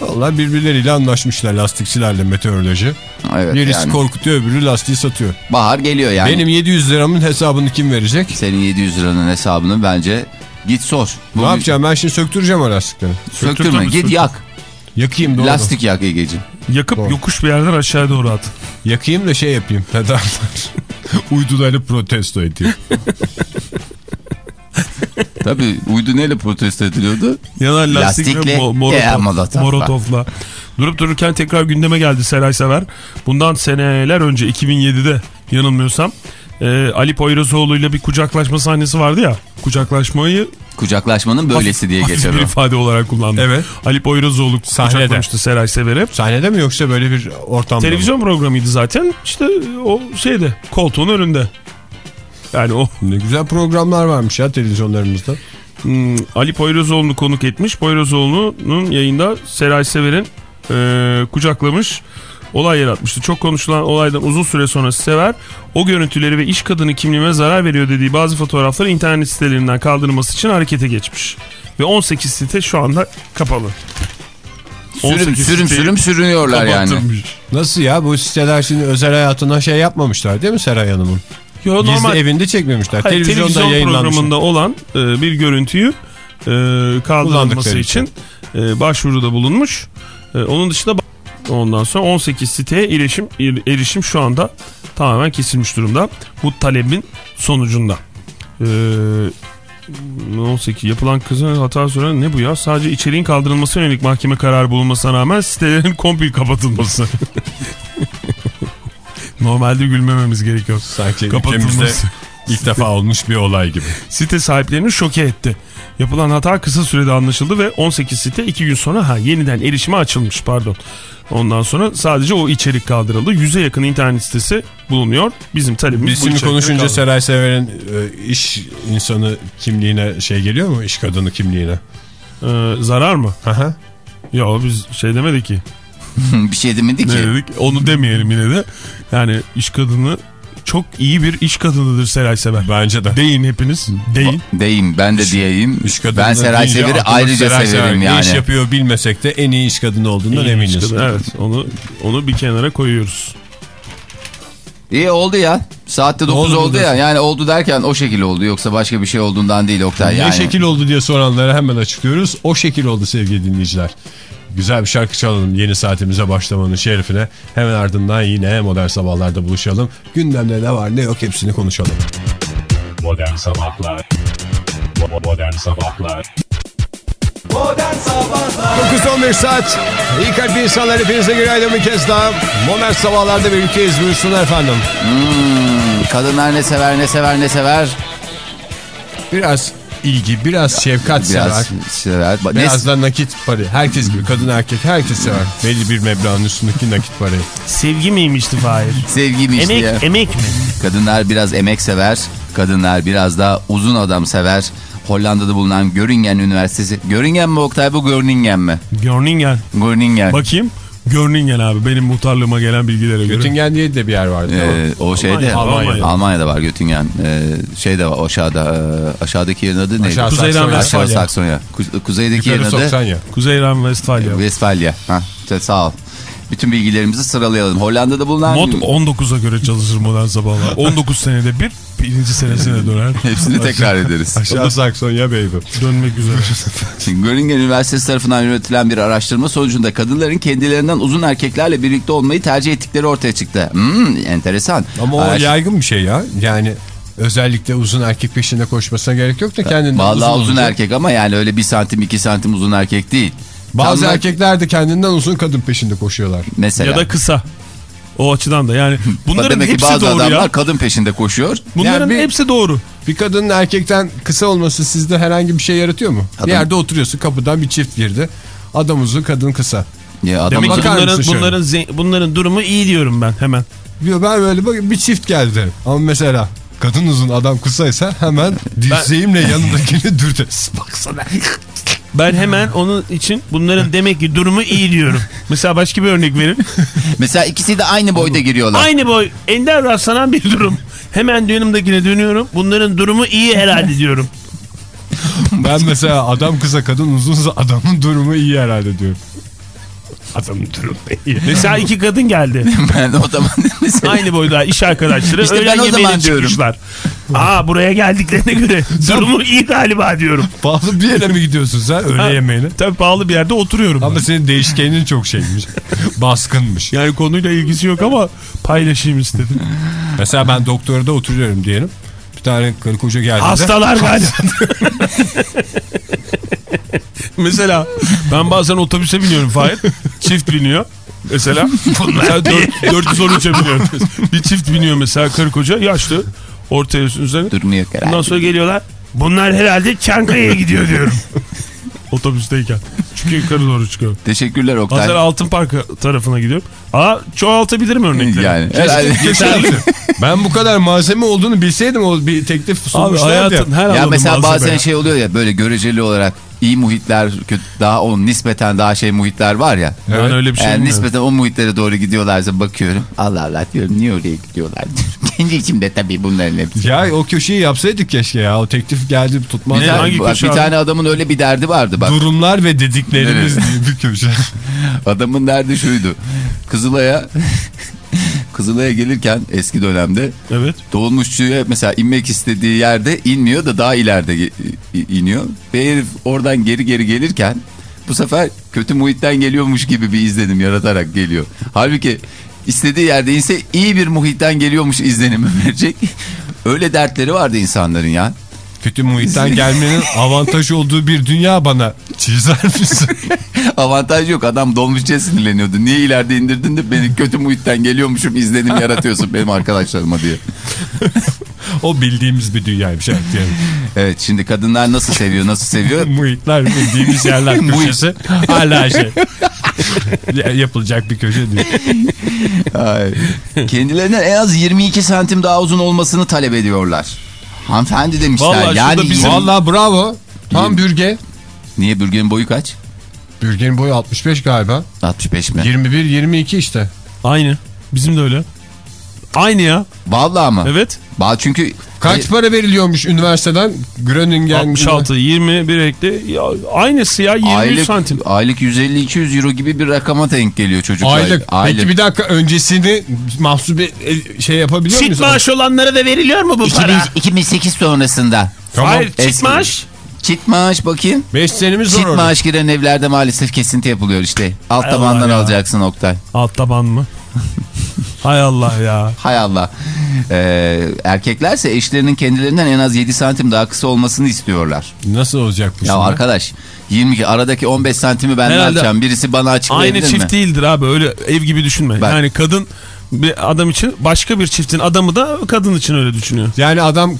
C: Vallahi birbirleriyle anlaşmışlar lastikçilerle meteoroloji.
E: Evet,
C: Birisi
E: yani.
C: korkutuyor öbürü lastiği satıyor.
E: Bahar geliyor yani.
C: Benim 700 liramın hesabını kim verecek?
E: Senin 700 liranın hesabını bence git sor. Bu
C: Ne yapacağım ben şimdi söktüreceğim o lastikleri.
E: Söktürme
D: tabii,
E: git
D: söktür.
E: yak.
C: Yakayım doğru.
E: Lastik yak Ege'ciğim.
D: Yakıp
C: Doğru.
D: yokuş bir yerden aşağıya doğru at.
C: Yakayım da şey yapayım pedallar. Uyduları protesto ediyor.
E: Tabii uydu neyle protesto ediliyordu?
D: Yanan lastik
E: Lastikle,
D: ve mo-
E: molotofla.
D: molotofla. Durup dururken tekrar gündeme geldi Seray Sever. Bundan seneler önce 2007'de yanılmıyorsam e, Ali Poyrazoğlu ile bir kucaklaşma sahnesi vardı ya. Kucaklaşmayı
E: Kucaklaşmanın böylesi diye
D: hafif
E: geçer
D: bir
E: o.
D: ifade olarak kullandı.
C: Evet.
D: Ali Poyrazoğlu kucaklamıştı Seray Sever'e.
C: Sahnede mi yoksa böyle bir ortamda mı?
D: Televizyon programıydı zaten. İşte o şeyde koltuğun önünde. Yani o
C: Ne güzel programlar varmış ya televizyonlarımızda.
D: Hmm, Ali Poyrazoğlu'nu konuk etmiş. Poyrazoğlu'nun yayında Seray Sever'in e, kucaklamış olay yaratmıştı. Çok konuşulan olaydan uzun süre sonra Sever o görüntüleri ve iş kadını kimliğime zarar veriyor dediği bazı fotoğrafları internet sitelerinden kaldırılması için harekete geçmiş. Ve 18 site şu anda kapalı.
E: Sürüm
D: 18
E: sürüm sürüm sürünüyorlar yani.
C: Nasıl ya bu siteler şimdi özel hayatına şey yapmamışlar değil mi Seray Hanım'ın?
D: Yo,
C: Gizli
D: normal
C: evinde çekmemişler.
D: Hayır,
C: Televizyonda
D: televizyon
C: yayınlanmış.
D: programında olan e, bir görüntüyü e, kaldırılması için e, başvuruda bulunmuş. E, onun dışında ondan sonra 18 siteye erişim er- erişim şu anda tamamen kesilmiş durumda. Bu talebin sonucunda. E, 18 yapılan kızın hata sonra ne bu ya? Sadece içeriğin kaldırılması yönelik mahkeme kararı bulunmasına rağmen sitelerin komple kapatılması. Normalde gülmememiz gerekiyor.
C: Sanki
D: Kapatılması.
C: ilk defa olmuş bir olay gibi.
D: Site sahiplerini şoke etti. Yapılan hata kısa sürede anlaşıldı ve 18 site 2 gün sonra ha yeniden erişime açılmış pardon. Ondan sonra sadece o içerik kaldırıldı. Yüze yakın internet sitesi bulunuyor. Bizim talebimiz
C: Biz
D: bu
C: şimdi konuşunca
D: kaldırmak.
C: Seray Sever'in e, iş insanı kimliğine şey geliyor mu? İş kadını kimliğine.
D: Ee, zarar mı?
C: Aha.
D: Ya biz şey demedik ki.
E: bir şey demedi
D: Ne
E: ki.
D: dedik? Onu demeyelim yine de. Yani iş kadını çok iyi bir iş kadınıdır Seray Sever.
C: Bence de.
D: Deyin hepiniz. Deyin.
E: Deyim ben de diyeyim.
C: İş
E: Ben Seray Sever'i ayrıca
C: Seray Sever
E: severim
C: Ne
E: yani.
C: iş yapıyor bilmesek de en iyi iş kadını olduğundan
D: İyi
C: eminiz.
D: iş kadını, Evet onu onu bir kenara koyuyoruz.
E: İyi oldu ya. Saatte 9
C: oldu
E: oldu, ya. Yani oldu derken o şekil oldu. Yoksa başka bir şey olduğundan değil Oktay yani.
C: Ne şekil oldu diye soranlara hemen açıklıyoruz. O şekil oldu sevgili dinleyiciler. Güzel bir şarkı çalalım yeni saatimize başlamanın şerefine. Hemen ardından yine modern sabahlarda buluşalım. Gündemde ne var ne yok hepsini konuşalım.
A: Modern Sabahlar Modern Sabahlar
B: Modern Sabahlar
C: 9-11 saat. İyi kalpli insanlar hepinize günaydın bir kez daha. Modern sabahlarda birlikteyiz buyursunlar efendim.
E: Hmm, kadınlar ne sever ne sever ne sever.
C: Biraz ilgi, biraz şefkat
E: Biraz
C: sever.
E: sever.
C: Biraz da nakit para. Herkes gibi kadın erkek herkes sever. Belli bir meblağın üstündeki nakit parayı.
D: Sevgi miymişti Fahir?
E: Sevgiymiş
D: Emek,
E: diye.
D: emek mi?
E: Kadınlar biraz emek sever. Kadınlar biraz da uzun adam sever. Hollanda'da bulunan Göringen Üniversitesi. Göringen mi Oktay bu Groningen mi?
D: Groningen.
E: Groningen.
D: Bakayım. Groningen abi benim muhtarlığıma gelen bilgilere göre.
C: Göttingen diye de bir yer vardı.
E: Ee, o şeyde
D: Almanya,
E: Almanya'da, var Göttingen. Ee, şey de var aşağıda e, aşağıdaki yerin adı neydi?
C: Aşağı
D: Kuzeyden
C: Saksonya.
D: Westfalia.
E: Aşağı Saksonya. Ku- kuzeydeki
C: Yukarı
E: yerin adı.
D: Kuzey Ren-Westfalia.
E: Westfalia. Ha, te- sağ ol. Bütün bilgilerimizi sıralayalım. Hollanda'da bulunan
D: Mod 19'a göre çalışır modern sabahlar. 19 senede bir, birinci senesine döner.
E: hepsini tekrar ederiz.
C: Aşağı Saksonya baby.
D: Dönmek üzere.
E: Göringen Üniversitesi tarafından yürütülen bir araştırma sonucunda kadınların kendilerinden uzun erkeklerle birlikte olmayı tercih ettikleri ortaya çıktı. Hmm, enteresan.
C: Ama o
E: Araş-
C: yaygın bir şey ya. Yani özellikle uzun erkek peşinde koşmasına gerek yok da kendinden
E: Vallahi uzun,
C: olacak.
E: erkek ama yani öyle bir santim iki santim uzun erkek değil.
C: Bazı
E: Tam
C: erkekler de kendinden uzun kadın peşinde koşuyorlar.
E: mesela.
D: ya da kısa. O açıdan da yani bunların
E: Demek
D: hepsi
E: bazı
D: doğru
E: adamlar
D: ya.
E: kadın peşinde koşuyor.
D: Bunların
C: Yani bir-
D: hepsi doğru.
C: Bir kadının erkekten kısa olması sizde herhangi bir şey yaratıyor mu?
E: Adam-
C: Bir yerde oturuyorsun kapıdan bir çift girdi. Adam uzun kadın kısa.
E: Ya adam
D: Demek ki bunların, bunların, bunların durumu iyi diyorum ben hemen.
C: Diyor ben böyle bak bir çift geldi. Ama mesela kadın uzun adam kısaysa hemen dirseğimle yanındakini dürte. Baksana.
D: Ben hemen onun için bunların demek ki durumu iyi diyorum. Mesela başka bir örnek verin.
E: Mesela ikisi de aynı boyda giriyorlar.
D: Aynı boy ender rastlanan bir durum. Hemen yanımdakine dönüyorum. Bunların durumu iyi herhalde diyorum.
C: Ben mesela adam kısa kadın uzunsa adamın durumu iyi herhalde diyorum.
D: Adamın durumu iyi. Mesela iki kadın geldi.
E: Ben o zaman mesela
D: Aynı boyda iş arkadaşları.
E: İşte
D: öğlen
E: ben o
D: yemeğine
E: zaman diyorum.
D: çıkmışlar. Aa buraya geldiklerine göre durumu iyi galiba diyorum.
C: Pahalı bir yere mi gidiyorsun sen öğle
D: Ha,
C: yemeğine?
D: Tabii pahalı bir yerde oturuyorum.
C: Ama
D: ben.
C: senin değişkenin çok şeymiş. Baskınmış.
D: Yani konuyla ilgisi yok ama paylaşayım istedim.
C: Mesela ben doktorda oturuyorum diyelim. Bir tane karı koca geldiğinde.
D: Hastalar galiba. Mesela ben bazen otobüse biniyorum Fahir. Çift biniyor. Mesela. 4, 413'e biniyorum. Bir çift biniyor mesela karı koca yaşlı. Ortaya üzerine.
E: Durumu yok herhalde.
D: Ondan sonra geliyorlar. Bunlar herhalde Çankaya'ya gidiyor diyorum. Otobüsteyken. Çünkü yukarı doğru çıkıyor.
E: Teşekkürler Oktay.
D: Bazen Altın Park tarafına gidiyorum. Aa çoğaltabilirim örnekleri.
E: Yani herhalde.
C: Ben bu kadar malzeme olduğunu bilseydim o bir teklif
D: Abi
C: sunmuşlardı
D: hayatın
C: ya.
D: her
E: Ya mesela
D: malzeme
E: bazen
D: ya.
E: şey oluyor ya böyle göreceli olarak iyi muhitler daha o nispeten daha şey muhitler var ya.
D: Ben
C: Evet.
D: öyle bir şey
E: Yani nispeten o muhitlere doğru gidiyorlarsa bakıyorum. Allah Allah diyorum niye oraya gidiyorlar. Kendi içimde tabii bunların hepsi.
C: Ya o köşeyi yapsaydık keşke ya. O teklif geldi tutmaz.
E: Bir,
D: Ne,
E: tane,
D: hangi
E: bak, bir
D: abi?
E: tane adamın öyle bir derdi vardı bak.
C: Durumlar ve dediklerimiz
E: Evet.
C: diye bir köşe.
E: Adamın derdi şuydu. Kızılay'a Kızılay'a gelirken eski dönemde
D: Evet.
E: dolmuşçuya mesela inmek istediği yerde inmiyor da daha ileride iniyor. Ve herif oradan geri geri gelirken bu sefer kötü muhitten geliyormuş gibi bir izlenim yaratarak geliyor. Halbuki istediği yerde inse iyi bir muhitten geliyormuş izlenimi verecek. Öyle dertleri vardı insanların ya.
C: Kötü muhitten gelmenin avantaj olduğu bir dünya bana çizer misin?
E: Avantaj yok adam dolmuşçuya sinirleniyordu. Niye ileride indirdin de beni kötü muhitten geliyormuşum izlenim yaratıyorsun benim arkadaşlarıma diye.
C: o bildiğimiz bir dünyaymış evet yani.
E: Evet şimdi kadınlar nasıl seviyor nasıl seviyor
C: Muhitler bildiğimiz yerler köşesi hala şey. Ya- Yapılacak bir köşe değil.
E: Ay. Kendilerinden en az 22 santim daha uzun olmasını talep ediyorlar. Hanımefendi demişler.
D: Vallahi
E: yani
D: bizim-
C: Vallahi bravo. Tam bürge.
E: Niye bürgenin boyu kaç?
C: Bürgenin boyu 65 galiba.
E: 65 mi?
C: 21-22 işte.
D: Aynı. Bizim de öyle. Aynı ya.
E: Vallahi mı?
D: Evet.
E: Ba çünkü
C: Kaç para veriliyormuş üniversiteden? Groningen
D: 66, 21 ekle. Ya, aynısı ya 23
E: aylık,
D: santim.
E: aylık 150-200 euro gibi bir rakama denk geliyor çocuklar.
C: Aylık. Peki bir dakika öncesini mahsup e- şey yapabiliyor muyuz?
D: Çift maaş olanlara da veriliyor mu bu
E: 2000
D: para?
E: 2008 sonrasında.
C: Tamam.
D: Hayır çift
E: Eski.
D: maaş.
E: Çift maaş bakayım.
C: 5 senemiz var
E: Çift
C: orada.
E: maaş giren evlerde maalesef kesinti yapılıyor işte. Alt tabandan alacaksın Oktay.
D: Alt taban mı? Hay Allah ya.
E: Hay Allah. Ee, erkeklerse eşlerinin kendilerinden en az 7 santim daha kısa olmasını istiyorlar.
C: Nasıl olacak bu
E: Ya
C: şimdi?
E: arkadaş 22 aradaki 15 santimi ben ne
D: Herhalde
E: yapacağım? Birisi bana açıklayabilir
D: Aynı
E: mi?
D: çift değildir abi öyle ev gibi düşünme.
E: Bak.
D: Yani kadın bir adam için başka bir çiftin adamı da kadın için öyle düşünüyor.
C: Yani adam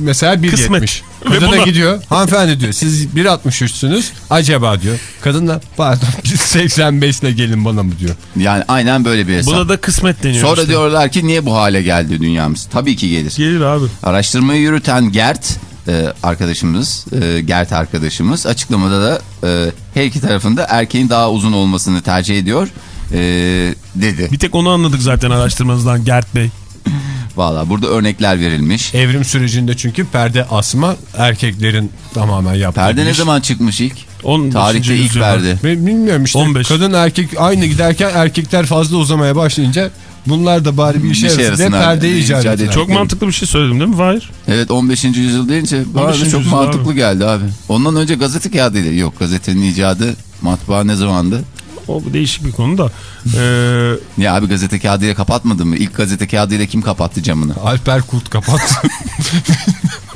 C: mesela 1.70.
D: Kısmet. Ve
C: Kadına
D: buna-
C: gidiyor. Hanımefendi diyor siz 1.63'sünüz. Acaba diyor. Kadın da pardon biz 85 ile gelin bana mı diyor.
E: Yani aynen böyle bir hesap.
D: Buna da kısmet deniyor
E: Sonra
D: işte.
E: diyorlar ki niye bu hale geldi dünyamız? Tabii ki gelir.
D: Gelir abi.
E: Araştırmayı yürüten Gert e, arkadaşımız, e, Gert arkadaşımız açıklamada da e, her iki tarafında erkeğin daha uzun olmasını tercih ediyor e, dedi.
D: Bir tek onu anladık zaten araştırmanızdan Gert Bey.
E: Valla burada örnekler verilmiş.
C: Evrim sürecinde çünkü perde asma erkeklerin tamamen yaptığı
E: Perde ne zaman çıkmış ilk?
D: 15.
E: Tarihte ilk perde.
C: Bilmiyorum işte
D: 15.
C: kadın erkek aynı giderken erkekler fazla uzamaya başlayınca bunlar da bari bir işe
E: şey
C: yarasın diye
E: arasınlar,
C: perdeyi
E: icat
C: icat ettiler.
E: ettiler.
D: Çok mantıklı bir şey söyledim değil mi? Hayır.
E: Evet 15. yüzyıl deyince bana da
D: 15.
E: çok mantıklı
D: abi.
E: geldi abi. Ondan önce gazete kağıdıyla yok gazetenin icadı matbaa ne zamandı?
D: O değişik bir konu da. Ee,
E: Ya abi gazete kağıdıyla kapatmadın mı? İlk gazete kağıdıyla kim kapattı camını?
C: Alper Kurt kapattı.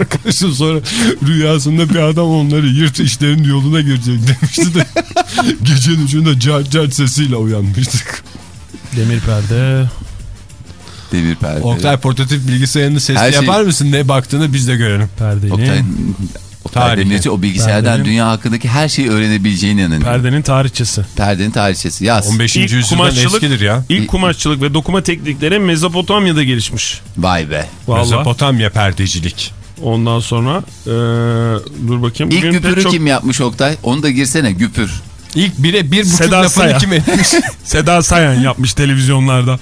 C: Arkadaşım sonra rüyasında bir adam onları yırt işlerin yoluna girecek demişti de gecenin ucunda car car sesiyle uyanmıştık.
D: demir perde.
E: Demir perde.
C: Oktay portatif bilgisayarını sesli
E: Her şey-
C: yapar mısın? Ne baktığını biz de görelim.
D: Perdenin,
E: Oktay, Demirci o bilgisayardan
D: Perdenin-
E: dünya hakkındaki her şeyi öğrenebileceğine inanıyor.
D: perdenin tarihçesi.
E: Perdenin tarihçesi. Yaz.
C: 15.
D: İlk
C: yüzyıldan eskidir ya.
D: İlk kumaşçılık ve dokuma teknikleri Mezopotamya'da gelişmiş.
E: Vay be.
D: Vallahi.
C: Mezopotamya perdecilik.
D: Ondan sonra ee, dur bakayım.
E: İlk
D: Bugün
E: güpürü
D: çok-
E: kim yapmış Oktay? Onu da girsene güpür.
C: İlk bire bir buçuk
D: Seda
C: lafını
D: Sayan.
C: kim etmiş?
D: Seda Sayan yapmış televizyonlarda.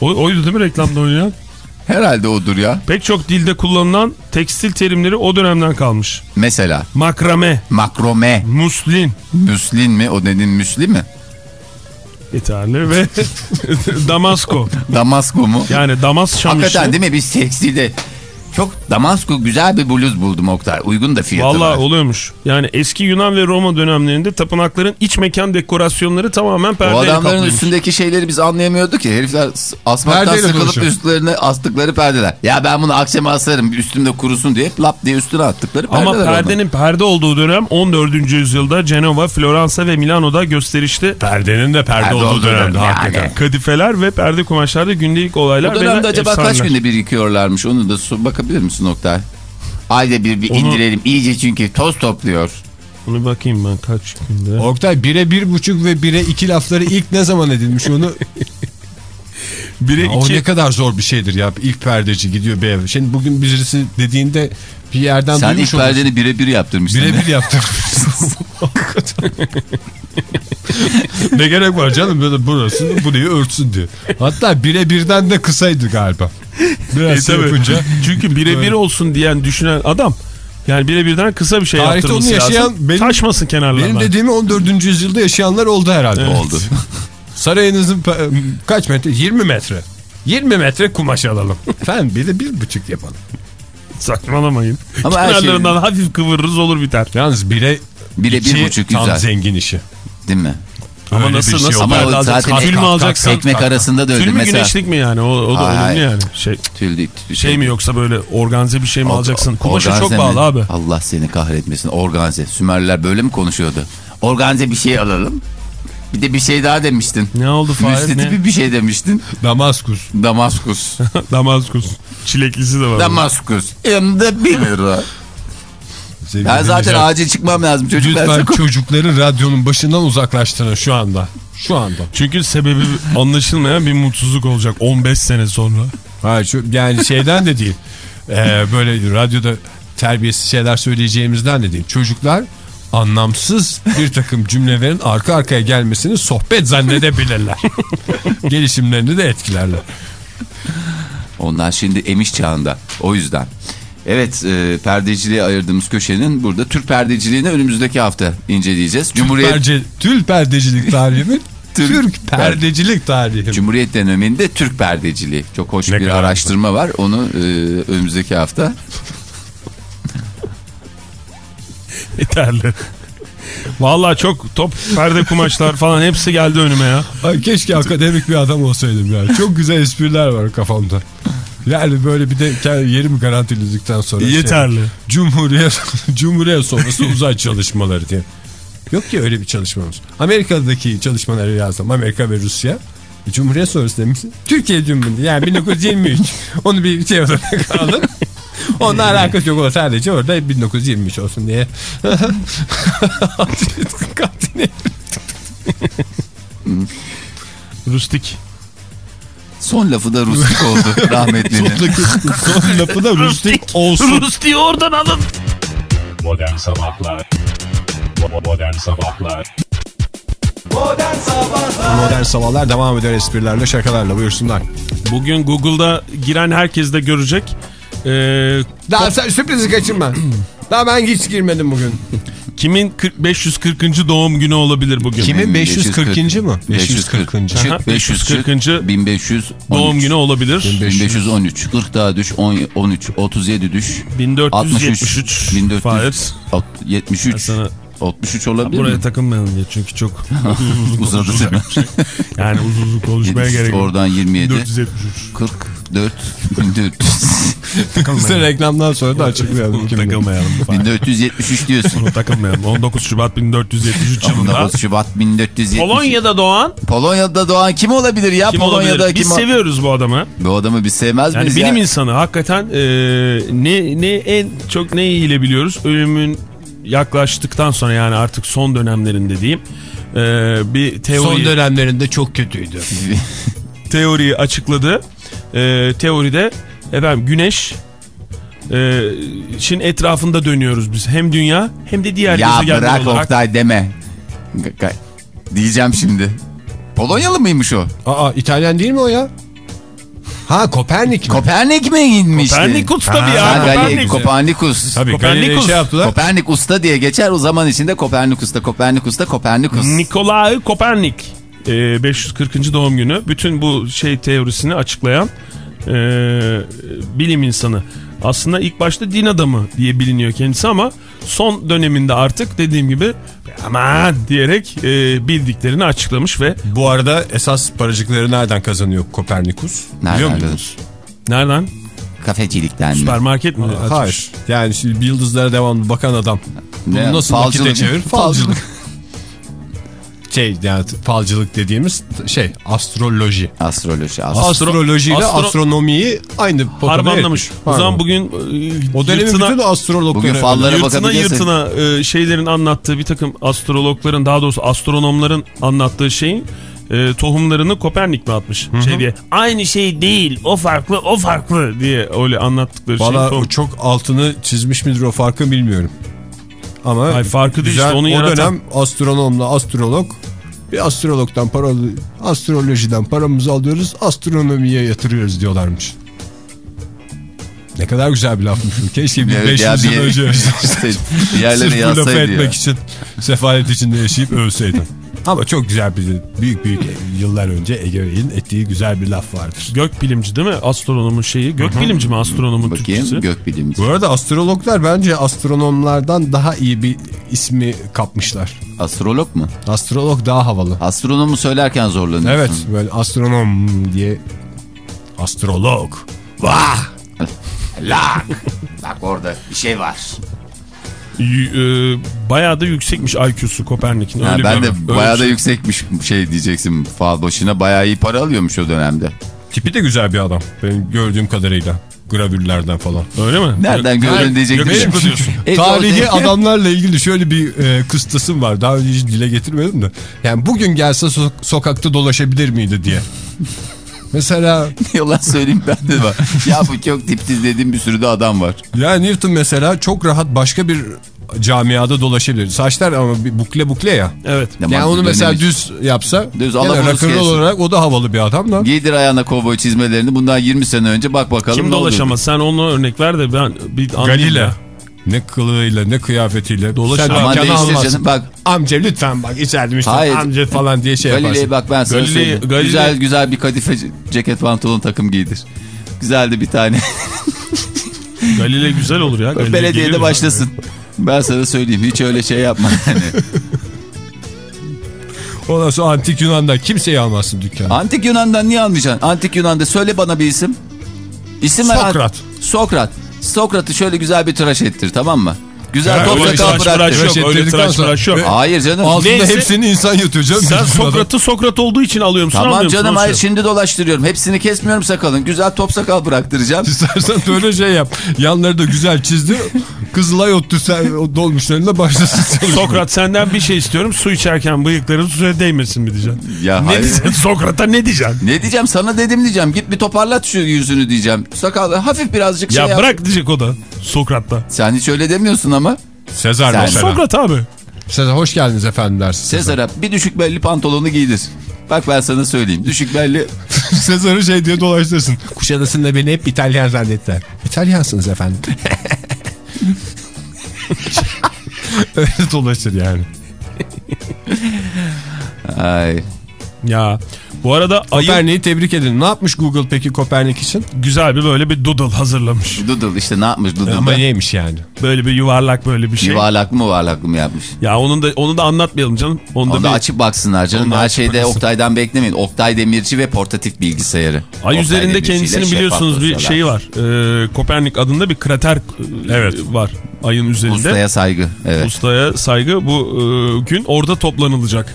D: O, oydu değil mi reklamda oynayan?
E: Herhalde odur ya.
D: Pek çok dilde kullanılan tekstil terimleri o dönemden kalmış.
E: Mesela
D: Makrame,
E: makrome,
D: muslin
E: müslin mi? O dediğin müsli mi?
D: yeterli ve damasko.
E: Damasko mu?
D: Yani damas şamışı.
E: Hakikaten değil mi biz tekstilde Çok Damasku güzel bir bluz buldum Oktay. Uygun da fiyatı
D: Vallahi
E: var.
D: oluyormuş. Yani eski Yunan ve Roma dönemlerinde tapınakların iç mekan dekorasyonları tamamen
E: O
D: perdeyle
E: adamların
D: kaplıymış.
E: üstündeki şeyleri biz anlayamıyorduk ki. Herifler asfalttan
C: Perdeyle
E: sıkılıp üstlerine astıkları perdeler. Ya ben bunu akşama asarım üstümde kurusun diye lap diye üstüne attıkları perdeler.
D: Ama
E: onlar.
D: perdenin perde olduğu dönem 14. yüzyılda Cenova, Floransa ve Milano'da gösterişli
C: Perdenin de perde,
E: Perde
C: olduğu dönemde hakikaten.
E: yani.
D: kadifeler ve perde kumaşlarda gündelik olaylar ve
E: dönemde acaba kaç
D: efsaneler.
E: günde bir yıkıyorlarmış onu da so- bakabilir misin Oktay? Ayda bir, bir
D: Onu-
E: indirelim iyice çünkü toz topluyor.
D: Onu bakayım ben kaç günde.
C: Oktay bire bir buçuk ve bire iki lafları ilk ne zaman edilmiş onu
D: Bire
C: Ya o
D: iki.
C: ne kadar zor bir şeydir ya. İlk perdeci gidiyor bir eve. Şimdi bugün birisi dediğinde bir yerden
E: Sen
C: duymuş
E: ilk perdeni birebir yaptırmışsın.
C: Birebir yaptım. ne gerek var canım böyle burası burayı örtsün diye. Hatta birebirden de kısaydı galiba. Biraz
D: E,
C: yapınca.
D: Çünkü birebir
C: Böyle.
D: olsun diyen düşünen adam yani birebirden kısa bir şey
C: Tarihte
D: yaptırması
C: onu yaşayan
D: lazım.
C: benim-
D: Taşmasın kenarlarından.
C: Benim dediğimi 14. yüzyılda yaşayanlar oldu herhalde.
E: Oldu.
C: Sarayınızın kaç metre? 20 metre. 20 metre kumaş alalım. Efendim bir de bir buçuk yapalım.
D: Saçmalamayın.
E: Ama her şey-
D: Kenarlarından hafif kıvırırız olur biter.
C: Yalnız bire
E: Bire
C: iki
E: bir buçuk
C: tam
E: güzel.
C: zengin işi.
E: Değil mi?
D: Ama
C: Öyle
D: nasıl
C: şey
D: nasıl.
E: Ama o
D: alacaksın?
E: zaten
D: Tül mü
E: kalk-
D: alacaksın?
E: Ekmek arasında da öyle
D: Tül mü
E: mesela.
D: güneşlik mi yani? O, o da
E: Ay.
D: önemli yani. Şey,
E: Tül değil.
D: şey mi yoksa böyle organze bir şey mi alacaksın? Kumaşı
E: Organze
D: çok
E: mi?
D: bağlı abi.
E: Allah seni kahretmesin. Organze. Sümerliler böyle mi konuşuyordu? Organze bir şey alalım. Bir de bir şey daha demiştin.
D: Ne oldu Fahir?
E: Müslü
D: Ne?
E: tipi bir şey demiştin.
C: Damaskus.
E: Damaskus.
D: Damaskus. Çileklisi de var.
E: Damaskus. Hem de 1 lira. Ben zaten acil çıkmam lazım çocuklar.
C: Lütfen
E: çok-
C: çocukları radyonun başından uzaklaştırın şu anda. Şu anda.
D: Çünkü sebebi anlaşılmayan bir mutsuzluk olacak 15 sene sonra.
C: Ha, şu, yani şeyden de değil. Ee, böyle radyoda terbiyesiz şeyler söyleyeceğimizden de değil. Çocuklar anlamsız bir takım cümlelerin arka arkaya gelmesini sohbet zannedebilirler. Gelişimlerini de etkilerler.
E: Onlar şimdi emiş çağında. O yüzden. Evet e, perdeciliğe ayırdığımız köşenin burada Türk perdeciliğini önümüzdeki hafta inceleyeceğiz. Cumhuriyet,
C: Perce, tül perdecilik tarihi mi?
E: Türk
C: Türk perdecilik tarihi?
E: Cumhuriyet döneminde Türk perdeciliği. Çok hoş
C: Ne
E: bir araştırma var. Onu e, önümüzdeki hafta.
D: Yeterli. Vallahi çok top perde kumaşlar falan hepsi geldi önüme ya.
C: Ay keşke akademik bir adam olsaydım yani. Çok güzel espriler var kafamda. Yani böyle bir de kendi yerimi garantiledikten sonra şey,
D: Yeterli.
C: Cumhuriyet Cumhuriyet sonrası uzay çalışmaları diye. Yok ki öyle bir çalışmamız. Amerika'daki çalışmaları yazdım. Amerika ve Rusya. Cumhuriyet sonrası demişsin. Türkiye Cumhuriyeti yani 1923. Onu bir şey olarak alın. Onunla alakası yok. O sadece orada 1923 olsun diye.
D: Rustik.
E: Son lafı da rustik oldu rahmetlinin.
C: Son lafı da rustik olsun.
D: Rustiği oradan alın.
A: Modern Sabahlar Modern Sabahlar
B: Modern Sabahlar
C: Modern sabahlar devam ediyor esprilerle şakalarla buyursunlar.
D: Bugün Google'da giren herkes de görecek. Ee,
C: Daha sen sürprizi kaçırma. Daha ben hiç girmedim bugün.
D: kimin 40 540. doğum günü olabilir bugün?
C: Kimin 540. mı?
E: 540.
C: 540.
E: Çık
D: Aha,
E: 540.
D: 540.
E: 1513.
D: Doğum günü olabilir.
E: 1513. 40 daha düş. 10, 13. 37 düş.
D: 1473.
E: 1400.
D: Fahir.
E: Ot- 73.
D: Ben sana
E: 63 olabilir
D: buraya
E: mi?
D: takılmayalım diye çünkü çok
E: Uzadı değil mi?
D: yani uzun uzun konuşmaya
E: 73,
D: gerek yok.
E: Oradan 27.
D: 473.
E: 44. 1400.
C: Size reklamdan sonra da açıklayalım.
D: Takılmayalım. Fahir.
E: 1473 diyorsun.
D: Bunu takılmayalım. 19 Şubat 1473 yılında
E: 19 Şubat 1473.
D: Polonya'da doğan
E: Polonya'da doğan kim olabilir ya?
D: kim
E: Polonya'da
D: olabilir? Biz
E: kim?
D: seviyoruz bu adamı.
E: Bu adamı biz sevmez
D: Yani
E: miyiz
D: bilim
E: ya?
D: insanı hakikaten e, ne ne en çok ne ile biliyoruz? Ölümün yaklaştıktan sonra yani artık son dönemlerinde diyeyim. e, bir teori
C: Son dönemlerinde çok kötüydü.
D: teoriyi açıkladı. E, teoride efendim güneş e, Çin etrafında dönüyoruz biz. Hem dünya hem de diğer
E: ya
D: gezegenler
E: bırak
D: olarak.
E: Oktay deme. Diyeceğim şimdi. Polonyalı mıymış o?
C: Aa İtalyan değil mi o ya? Ha Kopernik mi?
E: Kopernik mi inmişti?
D: Kopernikus tabii ya.
E: Ha,
D: Kopernikus.
E: Kopernikus.
C: Tabii
D: Kopernikus.
C: Şey yaptılar.
E: Kopernik usta diye geçer o zaman içinde Kopernikus'ta Kopernikus'ta Kopernikus.
D: Nikolai Kopernik e, 540. doğum günü bütün bu şey teorisini açıklayan e, bilim insanı. Aslında ilk başta din adamı diye biliniyor kendisi ama son döneminde artık dediğim gibi aman diyerek e, bildiklerini açıklamış ve
C: Bu arada esas paracıkları nereden kazanıyor Kopernikus?
E: Nereden
C: Biliyor
E: kazanıyor?
C: musunuz?
D: nereden?
E: Kafecilikten mi?
D: Süpermarket mi?
C: Hayır. Yani şimdi yıldızlara devamlı bakan adam. Bunu
E: Ne?
C: nasıl
E: Falcılık.
C: nakite çevir? Falcılık. Şey yani falcılık dediğimiz şey astroloji.
E: Astroloji. Astro
C: Astroloji ile
D: astro-
C: astronomiyi aynı potada
D: Harmanlamış. O zaman bugün e,
C: o dönemin
D: yırtına,
C: bütün astrologları
E: Bugün fallara
D: yırtına yırtına e, şeylerin anlattığı bir takım astrologların daha doğrusu astronomların anlattığı şeyin e, tohumlarını Kopernik mi atmış? Şey diye. Aynı şey değil. O farklı, o farklı diye öyle anlattıkları şey.
C: Valla çok altını çizmiş midir o farkı bilmiyorum. Ama
D: Ay, farkı değil
C: güzel,
D: işte, onu
C: o
D: yaratan-
C: dönem astronomla astrolog bir astrologdan para astrolojiden paramızı alıyoruz astronomiye yatırıyoruz diyorlarmış. Ne kadar güzel bir lafmış bu. Keşke bir
E: Evet
C: 500
E: ya,
C: yıl
E: bir-
C: önce
E: işte
C: sırf bu lafı
E: yazsaydı ya.
C: etmek için sefalet içinde yaşayıp ölseydin. Ama çok güzel bir büyük büyük yıllar önce Ege Bey'in ettiği güzel bir laf vardır.
D: Gök bilimci değil mi? Astronomun şeyi. Gök bilimci mi astronomun Türkçesi?
E: Bakayım gökbilimci.
C: Bu arada astrologlar bence astronomlardan daha iyi bir ismi kapmışlar.
E: Astrolog mu?
C: Astrolog daha havalı.
E: Astronomu söylerken zorlanıyorsun.
C: Evet böyle astronom diye astrolog. Vah!
E: La. Bak orada bir şey var.
D: Y- e, bayağı da yüksekmiş IQ'su Kopernik'in.
E: Ben
D: bir-
E: de bayağı da
D: şey.
E: yüksekmiş şey diyeceksin. Fal başına bayağı iyi para alıyormuş o dönemde.
C: Tipi de güzel bir adam benim gördüğüm kadarıyla. Gravürlerden falan.
D: Öyle mi?
E: Nereden gördün. E,
C: Tarihi adamlarla ilgili şöyle bir e, kıstasım var. Daha önce hiç dile getirmedim de. Yani bugün gelse so- sokakta dolaşabilir miydi diye. Mesela
E: Yalan söyleyeyim ben de var. ya bu çok tipsiz dediğim bir sürü de adam var.
C: yani Newton mesela çok rahat başka bir camiada dolaşabilir. Saçlar ama bir bukle bukle ya.
D: Evet.
E: Ama
C: Yani onu mesela
E: dönemiş.
C: düz yapsa
E: Düz,
C: rock'n'roll olarak o da havalı bir adam da.
E: Giydir ayağına kovboy çizmelerini bundan 20 sene önce bak bakalım
D: Kim
E: ne oluyor.
D: dolaşamaz? Sen onu örnek ver de ben bir anlayayım
C: Galile.
D: ya.
C: Ne kılığıyla ne kıyafetiyle.
D: Dolaşır.
C: Sen
E: Aman
C: dükkanı
E: değiştir canım bak.
C: Amca lütfen bak içeride müşteri
E: Hayır.
C: amca falan diye şey
E: Galile'ye
C: yaparsın.
E: bak ben sana
D: Galile-
E: söyleyeyim.
D: Galile-
E: Güzel güzel bir kadife ceket pantolon takım giydir. Güzel de bir tane.
D: Galile güzel olur ya. Galile
E: Belediyede başlasın. Ben sana söyleyeyim hiç öyle şey yapma. Yani.
C: Ondan sonra antik Yunan'da kimseyi almazsın dükkana.
E: Antik Yunan'dan niye almayacaksın? Antik Yunan'da söyle bana bir isim. İsim.
C: Sokrat.
E: Sokrat. Sokrat'ı şöyle güzel bir tıraş ettir tamam mı? Güzel
C: Ya,
E: top
C: öyle
E: sakal
D: tıraş yok. Öyle tıraş yok.
C: Ve-
E: Hayır canım.
C: Altında
D: Neyse.
C: hepsini insan yatıyor canım.
D: Sen. Sokrat'ı Sokrat olduğu için alıyor musun?
E: Tamam
D: musun?
E: canım
D: Onu
E: hayır şimdi dolaştırıyorum. Hepsini kesmiyorum sakalın. Güzel top sakal bıraktıracağım.
C: İstersen böyle şey yap. Yanları da güzel çizdi. Kızılay ottu sen dolmuşlarında başlasın.
D: Sokrat senden bir şey istiyorum. Su içerken bıyıkların suya değmesin mi diyeceksin?
E: Ya
D: ne
E: hayır.
D: diyeceksin? Sokrat'a ne diyeceksin?
E: Ne diyeceğim sana dedim diyeceğim. Git bir toparlat şu yüzünü diyeceğim. Sakalı hafif birazcık şey
D: Ya
E: yap.
D: bırak diyecek o da Sokrat'ta.
E: Sen hiç öyle demiyorsun ama.
C: Sezar
E: Sen-
C: mesela.
D: Sokrat abi.
C: Sezar hoş geldiniz efendim dersin.
E: Sezar'a bir düşük belli pantolonu giydir. Bak ben sana söyleyeyim. Düşük belli.
C: Sezar'ı şey diye dolaştırsın. Kuşadası'nda beni hep İtalyan zannettiler. İtalyansınız efendim. Öyle dolaşır yani.
E: Ay.
D: Ya bu arada ayı
C: Kopernik'i tebrik edin. Ne yapmış Google peki Kopernik için?
D: güzel bir böyle bir doodle hazırlamış.
E: Doodle işte ne yapmış Doodle'da?
C: Ama neymiş yani?
D: Böyle bir yuvarlak böyle bir şey.
E: Yuvarlak mı yuvarlak mı yapmış?
D: Ya onun da onu da anlatmayalım canım. Onu da
E: Onu da
D: bir
E: açıp baksınlar canım. Her şeyde
D: bakasın.
E: Oktay'dan beklemeyin. Oktay Demirci ve portatif bilgisayarı.
D: Ay
E: Oktay
D: üzerinde
E: Demirci
D: kendisinin biliyorsunuz bir şeyi var. Ee, Kopernik adında bir krater e,
C: Evet.
D: var ayın üzerinde.
E: Ustaya saygı. Evet.
D: Ustaya saygı bu e, gün orada toplanılacak.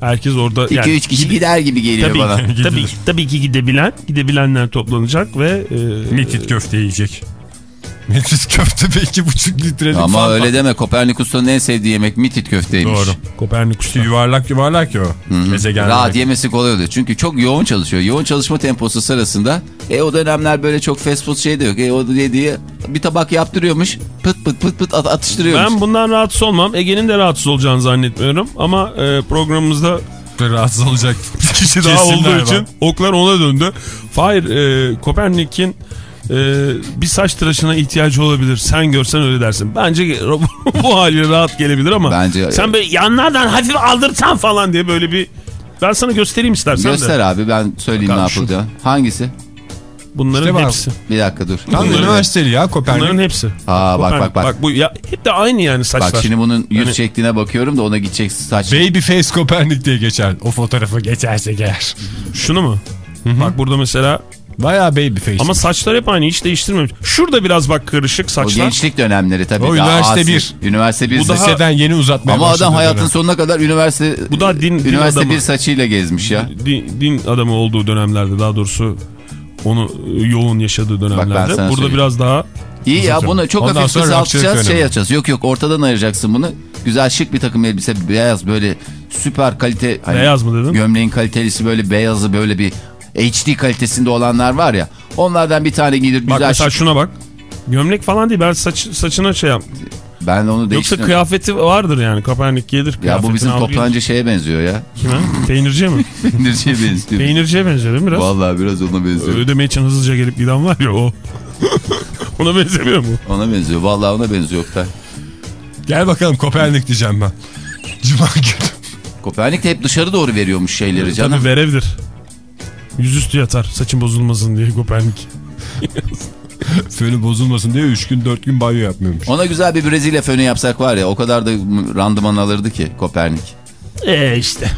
D: Herkes orada
E: 2-3 kişi gider gibi geliyor
D: tabii,
E: bana.
D: ki, tabii, tabii ki gidebilen, gidebilenler toplanacak ve e,
C: Mitit köfte yiyecek. Mitit köfte belki buçuk litrelik
E: Ama
C: falan.
E: öyle deme. Kopernikus'un en sevdiği yemek mitit köfteymiş.
C: Doğru.
D: Kopernikus'ta.
C: Yuvarlak yuvarlak ya o. Gezegen.
E: Rahat yemesi kolay oluyor. Çünkü çok yoğun çalışıyor. Yoğun çalışma temposu sırasında. E o dönemler böyle çok fast food şey de yok. E o dediği bir tabak yaptırıyormuş. Pıt pıt pıt pıt at- atıştırıyormuş.
D: Ben bundan rahatsız olmam. Ege'nin de rahatsız olacağını zannetmiyorum. Ama e, programımızda
C: rahatsız olacak.
D: bir kişi daha olduğu için oklar ona döndü. Fahir e, Kopernik'in e, bir saç tıraşına ihtiyacı olabilir. Sen görsen öyle dersin. Bence bu haliyle rahat gelebilir ama
E: Bence-
D: sen böyle yanlardan hafif aldırsan falan diye böyle bir ben sana göstereyim istersen
E: Göster
D: de.
E: abi ben söyleyeyim
D: Bakalım
E: ne yapılacağını. Hangisi?
D: Bunların
C: İşte bak.
D: hepsi.
E: Bir dakika dur.
C: Tam
D: Bunların-
C: üniversiteli ya Kopernik.
D: Bunların hepsi.
E: Aa bak
D: Kopernik.
E: bak bak.
D: bu ya hep de aynı yani saçlar.
E: Bak şimdi bunun yüz
D: Hani-
E: şekline bakıyorum da ona gidecek saç.
C: Baby face Kopernik diye geçer. O fotoğrafı geçerse eğer.
D: Şunu mu? Bak burada mesela
C: Bayağı baby face.
D: ama saçlar hep aynı hiç değiştirmemiş. Şurada biraz bak karışık
E: O
D: saçlar.
E: gençlik dönemleri tabii.
C: O
E: daha
C: üniversite
E: asi.
C: bir.
E: Üniversite bir.
D: Bu daha-
C: Liseden yeni uzatmaya
E: Ama adam hayatın
C: dönem.
E: sonuna kadar üniversite
D: Bu da din- din
E: üniversite
D: adamı.
E: bir saçıyla gezmiş ya.
D: Din, din adamı olduğu dönemlerde daha doğrusu onu e, yoğun yaşadığı dönemlerde.
E: sana
D: Burada
E: söyleyeyim.
D: biraz daha
E: İyi ya bunu çok
C: Ondan
E: hafif kısaltacağız şey yapacağız. Yok yok ortadan ayıracaksın bunu. Güzel şık bir takım elbise beyaz böyle süper kalite. hani
D: Beyaz mı dedin?
E: Gömleğin kalitelisi böyle beyazı böyle bir HD kalitesinde olanlar var ya. Onlardan bir tane
D: bak
E: güzel
D: mesela
E: şık.
D: şuna bak. Gömlek falan değil ben saç, saçına şey yap.
E: Ben onu
D: Yoksa kıyafeti vardır yani Kopernik gelir.
E: Ya bu bizim
D: alır
E: toptancı şeye benziyor ya.
D: gelir. Kime? Peynirciye mi?
E: Peynirciye benziyor.
D: Peynirciye benziyor değil mi biraz?
E: Vallahi biraz ona benziyor.
D: Ödeme için hızlıca gelip giden var ya o. Ona benzemiyor mu?
E: Ona benziyor. Vallahi ona benziyor Oktay.
C: Gel bakalım Kopernik diyeceğim ben. Cuma günü.
E: Kopernik de hep dışarı doğru veriyormuş şeyleri canım.
D: Tabii verevdir. Yüzüstü yatar saçın bozulmasın diye Kopernik.
C: Fönü bozulmasın diye 3 gün 4 gün banyo yapmıyormuş.
E: Ona güzel bir Brezilya fönü yapsak var ya o kadar da randıman alırdı ki Kopernik.
D: Eee işte.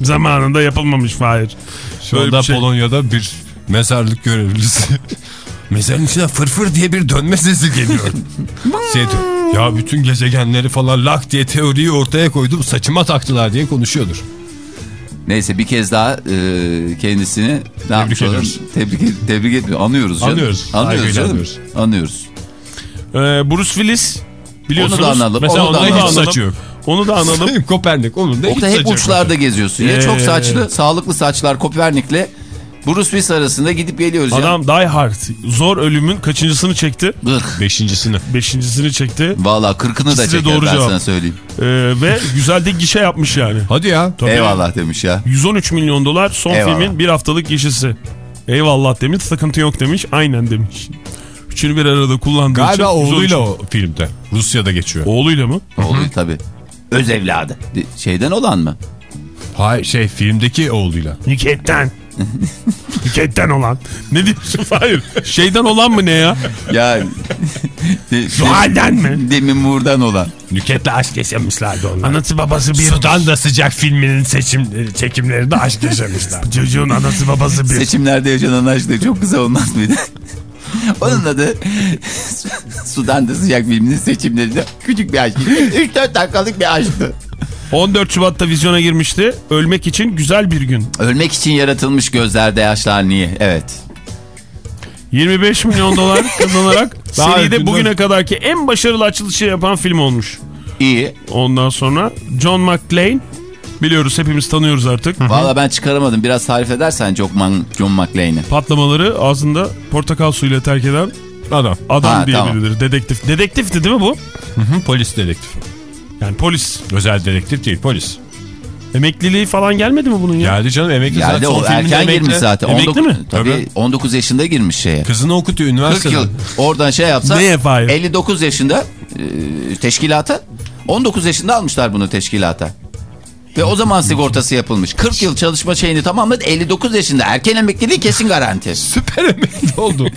D: Zamanında yapılmamış Fahir.
C: Şu
D: Böyle
C: anda
D: bir şey.
C: Polonya'da bir mezarlık görevlisi. Mezarın içine fırfır diye bir dönme sesi geliyor. şey diyor, ya bütün gezegenleri falan lak diye teoriyi ortaya koydum saçıma taktılar diye konuşuyordur.
E: Neyse bir kez daha e, kendisini ne olalım?
C: ediyoruz.
E: Tebrik, tebrik etmiyor. Anıyoruz canım.
C: Anıyoruz.
E: Anıyoruz canım.
C: anıyoruz.
E: Anıyoruz.
D: Ee, Bruce Willis biliyorsunuz.
E: Onu da analım,
D: Mesela
E: onu da
D: da analım.
C: Saçı yok.
D: Onu da analım.
C: Kopernik onun da hiç
E: Oktay hep uçlarda geziyorsun. Ya
D: Ee.
E: çok saçlı, sağlıklı saçlar Kopernik'le Bruce Willis arasında gidip geliyoruz ya.
D: Adam Die Hard zor ölümün kaçıncısını çekti?
E: Gırk.
C: Beşincisini.
D: Beşincisini çekti.
E: Valla kırkını da
D: İkisi
E: çeker
D: doğru
E: ben
D: cevap.
E: sana söyleyeyim.
D: Ee, ve güzel de gişe yapmış yani.
C: Hadi ya.
D: Tabii.
E: Eyvallah demiş ya.
D: 113 milyon dolar son
E: Eyvallah.
D: filmin bir haftalık gişesi. Eyvallah demiş sıkıntı yok demiş aynen demiş. Üçünü bir arada kullandığı için.
C: Galiba
D: 113
C: oğluyla o filmde. Rusya'da geçiyor.
D: Oğluyla mı?
E: Oluyor tabii. Öz evladı. De- Şeyden olan mı?
C: Hayır şey filmdeki oğluyla.
D: Niketten. Niketten olan. Ne diyorsun? Hayır. Şeyden olan mı ne ya?
E: Ya de,
D: Zuhal'den mi?
E: Demin Mur'dan olan.
C: Nükletle aşk yaşamışlardı onlar.
D: Anası babası bir.
C: Sudan da sıcak filminin seçimleri, çekimleri de aşk yaşamışlar.
D: Çocuğun anası babası bir.
E: Seçimlerde yaşanan aşk da çok güzel olmaz mıydı? Onun adı Sudan da sıcak filminin seçimlerinde küçük bir aşk. 3-4 dakikalık bir aşktı.
D: 14 Şubat'ta vizyona girmişti. Ölmek için güzel bir gün.
E: Ölmek için yaratılmış gözlerde yaşlar niye? Evet.
D: 25 milyon dolar kazanarak
C: Daha
D: seride bugüne kadarki en başarılı açılışı yapan film olmuş.
E: İyi.
D: Ondan sonra John McClane biliyoruz hepimiz tanıyoruz artık.
E: Valla ben çıkaramadım. Biraz tarif edersen John, Man John McClane'i.
D: Patlamaları ağzında portakal suyuyla terk eden
C: Adam.
D: adam
E: Ha,
D: diye
E: tamam.
D: Dedektif. Dedektifti değil mi bu?
C: Polis dedektif.
D: Yani polis.
C: Özel dedektif değil polis.
D: Emekliliği falan gelmedi mi bunun ya?
C: Geldi canım emekli
E: Geldi
C: zaten.
E: o erken
C: emekli.
E: girmiş zaten.
D: Emekli
E: 19
D: mi?
E: Tabii,
C: Tabii.
E: 19 yaşında girmiş şeye.
C: Kızını okutuyor
E: 40
C: üniversitede.
E: yıl oradan şey yapsa
D: Neye Fahir?
E: 59 yaşında e, teşkilata 19 yaşında almışlar bunu teşkilata. Ve o zaman sigortası yapılmış. 40 yıl çalışma şeyini tamamladı 59 yaşında. Erken emekliliği kesin garanti.
C: Süper emekli oldu.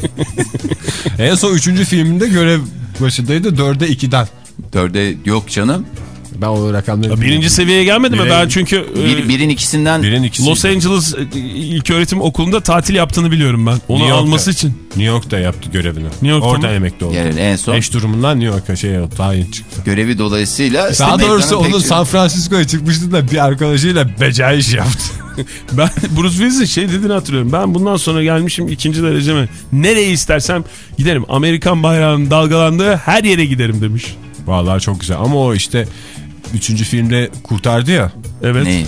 C: en son 3. filminde görev başındaydı 4'e 2'den.
E: Dörde yok canım.
C: Ben o rakamları
D: Birinci seviyeye gelmedi mi? Ben çünkü e,
E: Bir, birin ikisinden
C: Birin ikisi.
D: Los Angeles e, İlköğretim Okulunda tatil yaptığını biliyorum ben. Onu
C: New
D: alması için.
C: New York'ta yaptı görevini.
D: New York'ta
C: Oradan
D: mı?
C: emekli oldu.
E: yani en son
C: Eş durumundan New York'a şey tayin çıktı.
E: görevi dolayısıyla
C: Daha
E: meydana
C: doğrusu
E: pek-
C: onun San Francisco'ya çıkmıştı da bir arkadaşıyla beca iş yaptı.
D: Ben Bruce Willis'in şey dediğini hatırlıyorum. Ben bundan sonra gelmişim ikinci dereceme. Nereye istersem giderim. Amerikan bayrağının dalgalandığı her yere giderim demiş.
C: Vallahi çok güzel ama o işte 3. filmde kurtardı ya
D: Evet.
E: Ne?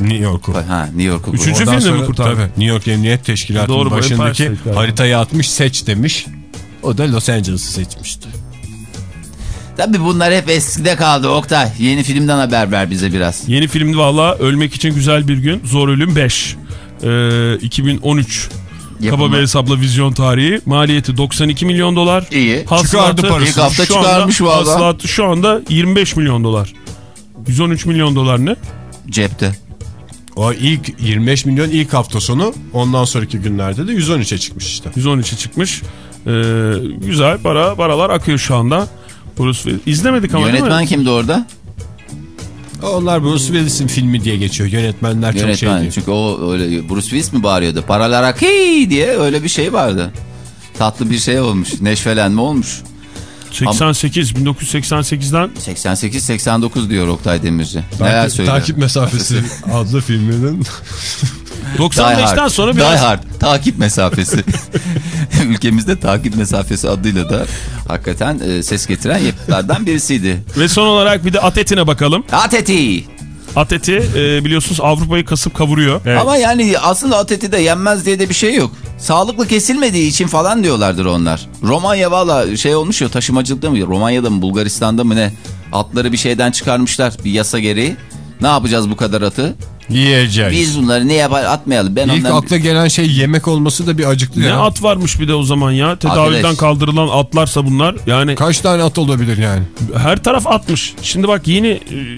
C: New York'u.
E: Ha New York'u.
D: Üçüncü
C: Ondan
D: filmde mi kurtardı?
C: Tabii New York Emniyet Teşkilatı'nın
D: Doğru,
C: başındaki haritayı atmış seç demiş. O da Los Angeles'ı seçmişti.
E: Tabii bunlar hep eskide kaldı Oktay. Yeni filmden haber ver bize biraz.
D: Yeni filmde valla Ölmek için Güzel Bir Gün. Zor Ölüm 5. Ee, 2013
E: Yapımı.
D: kaba bir hesapla vizyon tarihi. Maliyeti 92 milyon dolar.
E: İyi.
C: Çıkardı parasını.
E: İlk hafta
D: şu anda-
E: çıkarmış valla.
D: hasılatı şu anda 25 milyon dolar. 113 milyon dolar ne?
E: Cepte.
C: O ilk 25 milyon ilk hafta sonu ondan sonraki günlerde de 113'e çıkmış işte.
D: 113'e çıkmış. Ee, güzel para paralar akıyor şu anda. Bruce Willis. İzlemedik ama
E: Yönetmen kimdi orada?
C: Onlar Bruce Willis'in filmi diye geçiyor. Yönetmenler çok şey
E: Yönetmen.
C: değil.
E: Çünkü o öyle Bruce Willis mi bağırıyordu? Paralar akıyor diye öyle bir şey vardı. Tatlı bir şey olmuş. Neşvelenme olmuş.
D: 88 1988'den
E: 88-89 diyor Oktay Demirci. Neler söylüyor?
C: takip mesafesi adlı filminin
D: 95'ten
E: Hard.
D: sonra
E: Die
D: biraz
E: Hard. Takip mesafesi. Ülkemizde takip mesafesi adıyla da hakikaten e, ses getiren yapıtlardan birisiydi.
D: ve son olarak bir de Atet'ine bakalım.
E: Ateti.
D: Ateti e, biliyorsunuz Avrupa'yı kasıp kavuruyor.
E: Ama yani aslında ateti de yenmez diye de bir şey yok. Sağlıklı kesilmediği için falan diyorlardır onlar. Romanya valla şey olmuş ya taşımacılıkta mı? Romanya'da mı Bulgaristan'da mı ne? Atları bir şeyden çıkarmışlar bir yasa gereği. Ne yapacağız bu kadar atı?
C: Yiyeceğiz.
E: Biz bunları ne yapar atmayalım. Ben
C: İlk
E: ondan...
C: akla gelen şey yemek olması da bir acıklı
D: Ne
C: ya.
D: at varmış bir de o zaman ya. Tedavülden
E: Arkadaş.
D: kaldırılan atlarsa bunlar. Yani
C: Kaç tane at olabilir yani?
D: her taraf atmış. Şimdi bak yeni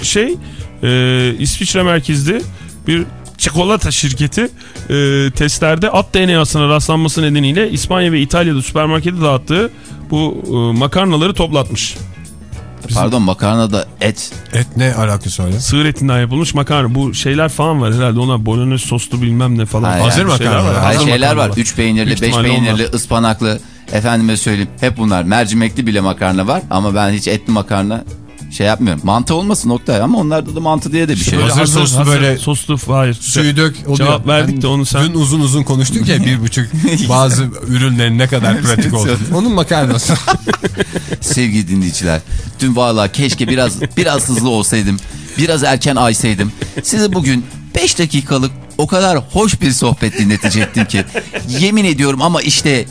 D: e, şey e, İsviçre merkezli bir çikolata şirketi e, testlerde at DNA'sına rastlanması nedeniyle İspanya ve İtalya'da süpermarkete dağıttığı bu e, makarnaları toplatmış.
E: Pardon makarnada et.
C: Et ne alakası var ya?
D: Sığır etinden yapılmış makarna. Bu şeyler falan var herhalde ona bolognese soslu bilmem ne falan.
E: Hayır,
C: Hazır
D: şeyler
C: makarna.
D: var.
E: Her
D: Hazır
E: şeyler var.
D: makarnalar.
E: 3 peynirli, 5
D: ihtimalle
E: peynirli,
D: onlar.
E: ıspanaklı. Efendime söyleyeyim. Hep bunlar. Mercimekli bile makarna var. Ama ben hiç etli makarna şey yapmıyorum. Mantı olmasın Oktay ama onlarda da mantı diye de bir şey
C: Böyle
E: yok.
C: hazır soslu böyle-
D: soslu hayır.
C: Suyu dök oluyor.
D: Cevap verdik de onu sen-
C: Dün uzun uzun konuştuk ya bir buçuk bazı ürünlerin ne kadar pratik olduğunu. Onun makarnası.
E: Sevgili dinleyiciler. Dün valla keşke biraz biraz hızlı olsaydım. Biraz erken aysaydım. Size bugün 5 dakikalık o kadar hoş bir sohbet dinletecektim ki. Yemin ediyorum ama işte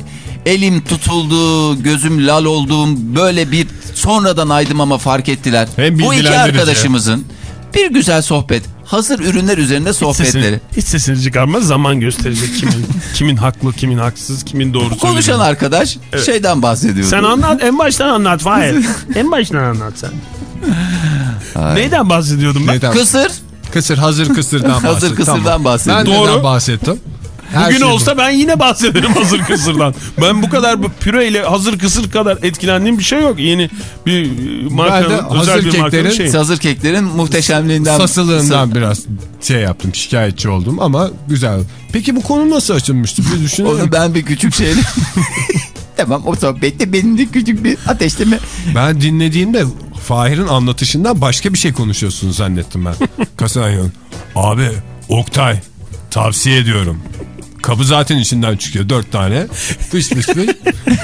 E: elim tutuldu, gözüm lal oldum. Böyle bir sonradan aydım ama fark ettiler.
C: Hem
E: Bu iki arkadaşımızın bir güzel sohbet. Hazır ürünler üzerinde sohbetleri.
D: Sesini, hiç sesini çıkarmaz zaman gösterecek kimin kimin haklı kimin haksız kimin doğru
E: Bu konuşan arkadaş şeyden bahsediyordu.
D: Sen anlat en baştan anlat Fahir. en baştan anlat sen. Neyden bahsediyordum ben?
C: Neden?
E: Kısır.
C: Kısır hazır kısırdan bahset.
E: Hazır kısırdan bahset.
C: Ben
D: Doğru.
C: neden bahsettim? Her
D: Bugün
C: şey bu.
D: olsa ben yine bahsederim hazır kısırdan. Ben bu kadar bu püreyle hazır kısır kadar etkilendiğim bir şey yok. Yeni bir
C: de
D: markanın
C: hazır
D: özel bir markanın
C: keklerin
D: şeyi.
E: Hazır keklerin muhteşemliğinden.
C: Sasılığından biraz şey yaptım şikayetçi oldum ama güzel. Peki bu konu nasıl açılmıştı bir düşünelim.
E: Onu ben bir küçük şeyle... tamam o sohbette benim de küçük bir ateşleme.
C: Ben dinlediğimde Fahir'in anlatışından başka bir şey konuşuyorsun zannettim ben. Kasanyon. Abi Oktay tavsiye ediyorum. Kabı zaten içinden çıkıyor dört tane. Fış fış fış.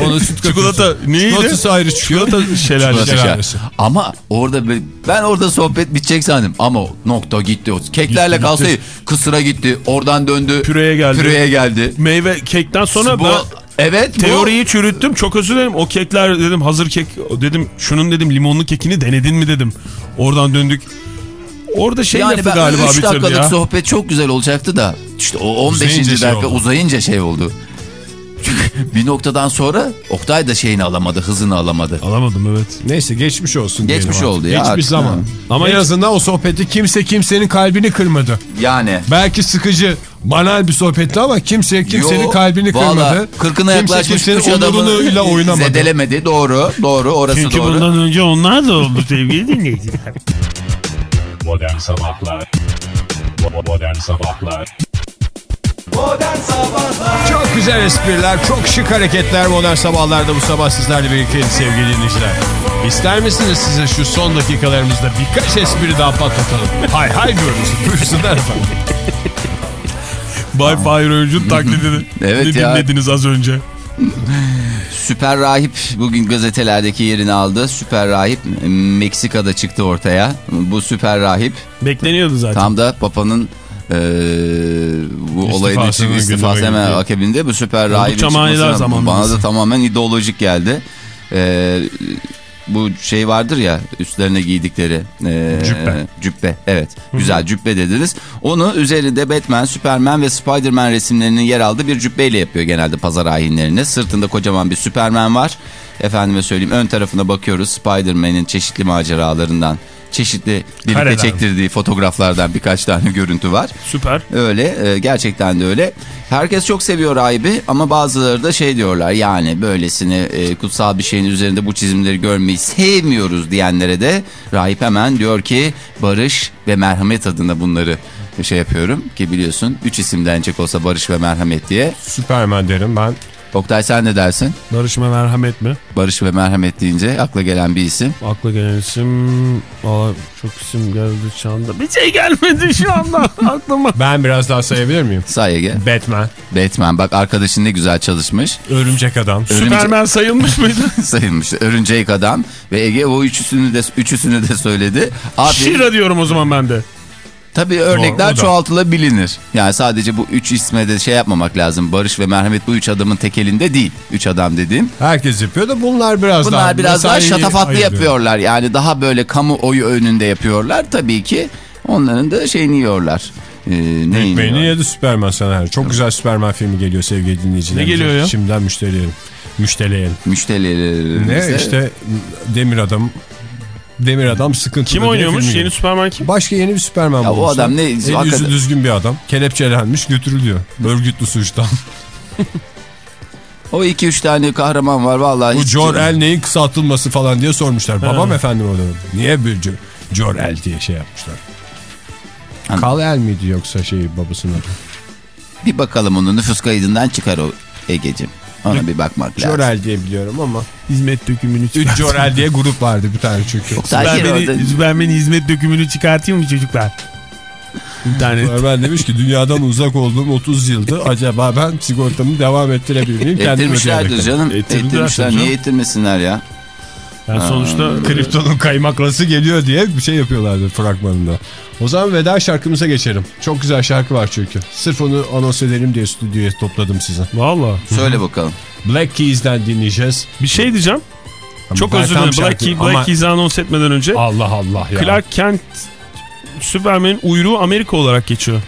C: Ona süt
D: Çikolata neydi?
C: Çikolatası ayrı çıkıyor.
D: Çikolata şelalesi.
E: Şelalesi. Ama orada be- ben orada sohbet bitecek sandım. Ama nokta gitti. Keklerle
D: Gitti,
E: kalsaydı kısıra gitti. Oradan döndü.
D: Püreye geldi.
E: Püreye geldi.
D: Meyve kekten sonra
E: Bu,
D: ben
E: evet bu-
D: teoriyi çürüttüm. Çok özür dilerim. O kekler dedim hazır kek dedim. Şunun dedim limonlu kekini denedin mi dedim. Oradan döndük. Orada şey
E: yani
D: lafı galiba
E: 3
D: bitirdi
E: dakikalık
D: ya.
E: sohbet çok güzel olacaktı da işte o 15.
C: Uzayınca şey
E: dakika
C: oldu.
E: uzayınca şey oldu. Çünkü bir noktadan sonra Oktay da şeyini alamadı, hızını alamadı.
D: Alamadım evet.
C: Neyse geçmiş olsun.
E: Geçmiş
C: artık.
E: oldu ya.
C: Geçmiş zaman.
E: Ha.
D: Ama
C: en azından o sohbeti kimse kimsenin kalbini kırmadı.
E: Yani.
C: Belki sıkıcı, banal bir sohbetti ama kimse kimsenin
E: Yo,
C: kalbini kırmadı.
E: Kırkına
C: kimse
E: yaklaşmış
C: kimsenin onuruyla oynamadı.
E: zedelemedi. Doğru, doğru, orası
D: Çünkü
E: doğru.
D: bundan önce onlar da oldu sevgili dinleyiciler.
A: Modern Sabahlar Modern Sabahlar
B: Modern Sabahlar
C: Çok güzel espriler, çok şık hareketler modern sabahlarda bu sabah sizlerle birlikteyiz sevgili dinleyiciler. İster misiniz size şu son dakikalarımızda birkaç espri daha patlatalım? hay hay diyoruz. Buyursunlar efendim.
D: Bay Fahir Öğüncü'nün taklidini
E: Evet
D: ne
E: ya.
D: dinlediniz az önce.
E: Süper Rahip bugün gazetelerdeki yerini aldı. Süper Rahip Meksika'da çıktı ortaya. Bu Süper Rahip
D: Bekleniyordu zaten.
E: tam da Papa'nın eee, bu olayın istifası hemen akabinde bu Süper Rahip'in çıkmasına
D: zaman
E: bana da tamamen ideolojik geldi. Eee, bu şey vardır ya üstlerine giydikleri eee,
C: Cübbe.
E: cübbe. Evet güzel cübbe dediniz. Onu üzerinde Batman, Superman ve Spiderman resimlerinin yer aldığı bir cübbeyle yapıyor genelde pazar ayinlerini sırtında kocaman bir Superman var. Efendime söyleyeyim ön tarafına bakıyoruz. Spiderman'in çeşitli maceralarından çeşitli birlikte
D: Kareler.
E: çektirdiği fotoğraflardan birkaç tane görüntü var.
D: Süper.
E: Öyle e, gerçekten de öyle. Herkes çok seviyor rahibi ama bazıları da şey diyorlar yani böylesine e, kutsal bir şeyin üzerinde bu çizimleri görmeyi sevmiyoruz diyenlere de rahip hemen diyor ki barış ve merhamet adına bunları şey yapıyorum ki biliyorsun 3 isim denecek olsa barış ve merhamet diye.
C: Süperman derim ben.
E: Oktay sen ne dersin?
D: Barışma merhamet mi?
E: Barış ve merhamet deyince akla gelen bir isim.
D: Akla gelen isim... Aa, çok isim geldi şu anda. Bir şey gelmedi şu anda aklıma.
C: Ben biraz daha sayabilir miyim?
E: Say Ege.
C: Batman,
E: Batman bak arkadaşın ne güzel çalışmış.
C: Örümcek Adam.
D: Süpermen sayılmış mıydı?
E: sayılmış. Örümcek adam ve Ege o üçüsünü de üçüsünü de söyledi. Abi
D: Şira diyorum o zaman ben de.
E: Tabii örnekler
C: da.
E: çoğaltılabilir. Yani sadece bu üç isme de şey yapmamak lazım. Barış ve merhamet bu üç adamın tekelinde değil. Üç adam dediğim.
C: Herkes yapıyor da bunlar biraz daha
E: Bunlar biraz daha şatafatlı
C: ayırıyor.
E: yapıyorlar. Yani daha böyle kamuoyu önünde yapıyorlar. Tabii ki onların da şeyini yiyorlar. Ee, ne
C: Ekmeğini yedi Süperman sana. Çok güzel Süperman filmi geliyor sevgili dinleyiciler.
D: Ne geliyor ya?
C: Şimdiden müşterilerim. Müşterilerim.
E: Müşterilerimize.
C: Ne işte Demir Adam. Demir Adam sıkıntılı
D: Kim oynuyormuş? Yeni. Süperman kim?
C: Başka yeni bir Süperman
E: Ya o
C: bulmuşlar.
E: adam ne-
C: El yüzü
E: hakikaten-
C: düzgün bir adam. Kelepçelenmiş götürülüyor. Örgütlü suçtan.
E: O iki üç tane kahraman var vallahi.
C: Bu Jor-El neyin kısaltılması falan diye sormuşlar. Babam efendim orada. Niye bir Jo- Jor-El diye şey yapmışlar. Kal-El miydi yoksa şey babasının adı?
E: Bir bakalım onu nüfus kaydından çıkar o Ege'cim. Ona bir bakmak lazım.
C: Jor-El diye biliyorum ama.
D: Hizmet dökümünü
C: Üç Jor-El diye grup vardı bir tane çünkü.
E: Oktay gir orada.
D: Süpermen'i Süpermen'i hizmet dökümünü çıkartayım mı çocuklar? Tane.
C: Ben demiş ki dünyadan uzak olduğum 30 yıldı. Acaba ben sigortamı devam ettirebilir miyim?
E: Ettirmişlerdir canım. Ettirmişler. Niye ettirmesinler ya?
D: Yani sonuçta
C: Kriptonun kaymaklası geliyor diye bir şey yapıyorlardı fragmanında. O zaman veda şarkımıza geçelim. Çok güzel şarkı var çünkü. Sırf onu anons edelim diye stüdyoya topladım sizi.
D: Valla.
E: Söyle bakalım.
C: Black Keys'den dinleyeceğiz.
D: Bir şey diyeceğim. Çok
C: Ben
D: özür dilerim. Black, Key,
C: ama-
D: Black Keys'i anons etmeden önce.
C: Allah Allah ya.
D: Clark Kent Süpermen'in uyruğu Amerika olarak geçiyor.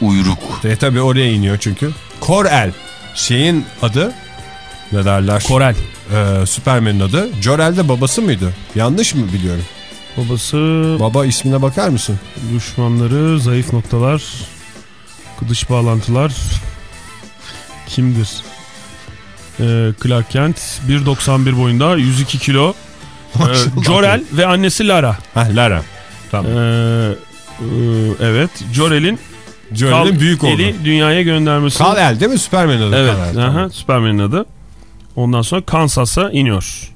E: Uyruk.
C: E, tabii oraya iniyor çünkü. Kor-El. Şeyin adı ne derler?
D: Korel.
C: Ee, Süpermen'in adı. Jor-El de babası mıydı? Yanlış mı biliyorum?
D: Babası
C: Baba ismine bakar mısın?
D: düşmanları, zayıf noktalar, dış bağlantılar kimdir? Ee, Clark Kent 1.91 boyunda 102 kilo. Ee, Jor-El ve annesi Lara.
C: Heh Lara. Tamam.
D: Ee, e, evet. Jor-El'in
C: Jor-El'in büyük oğlu.
D: eli dünyaya göndermesi.
C: Kal-El değil mi Süpermen'in adı?
D: Evet. Aha,
C: tamam.
D: Süpermen'in adı. Ondan sonra Kansas'a iniyor.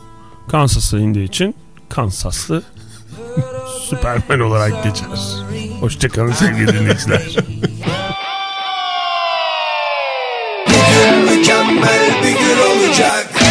D: Kansas'a indiği için Kansaslı Süpermen olarak geçer. Hoşçakalın sevgili dinleyiciler.
B: Mükemmel bir gün olacak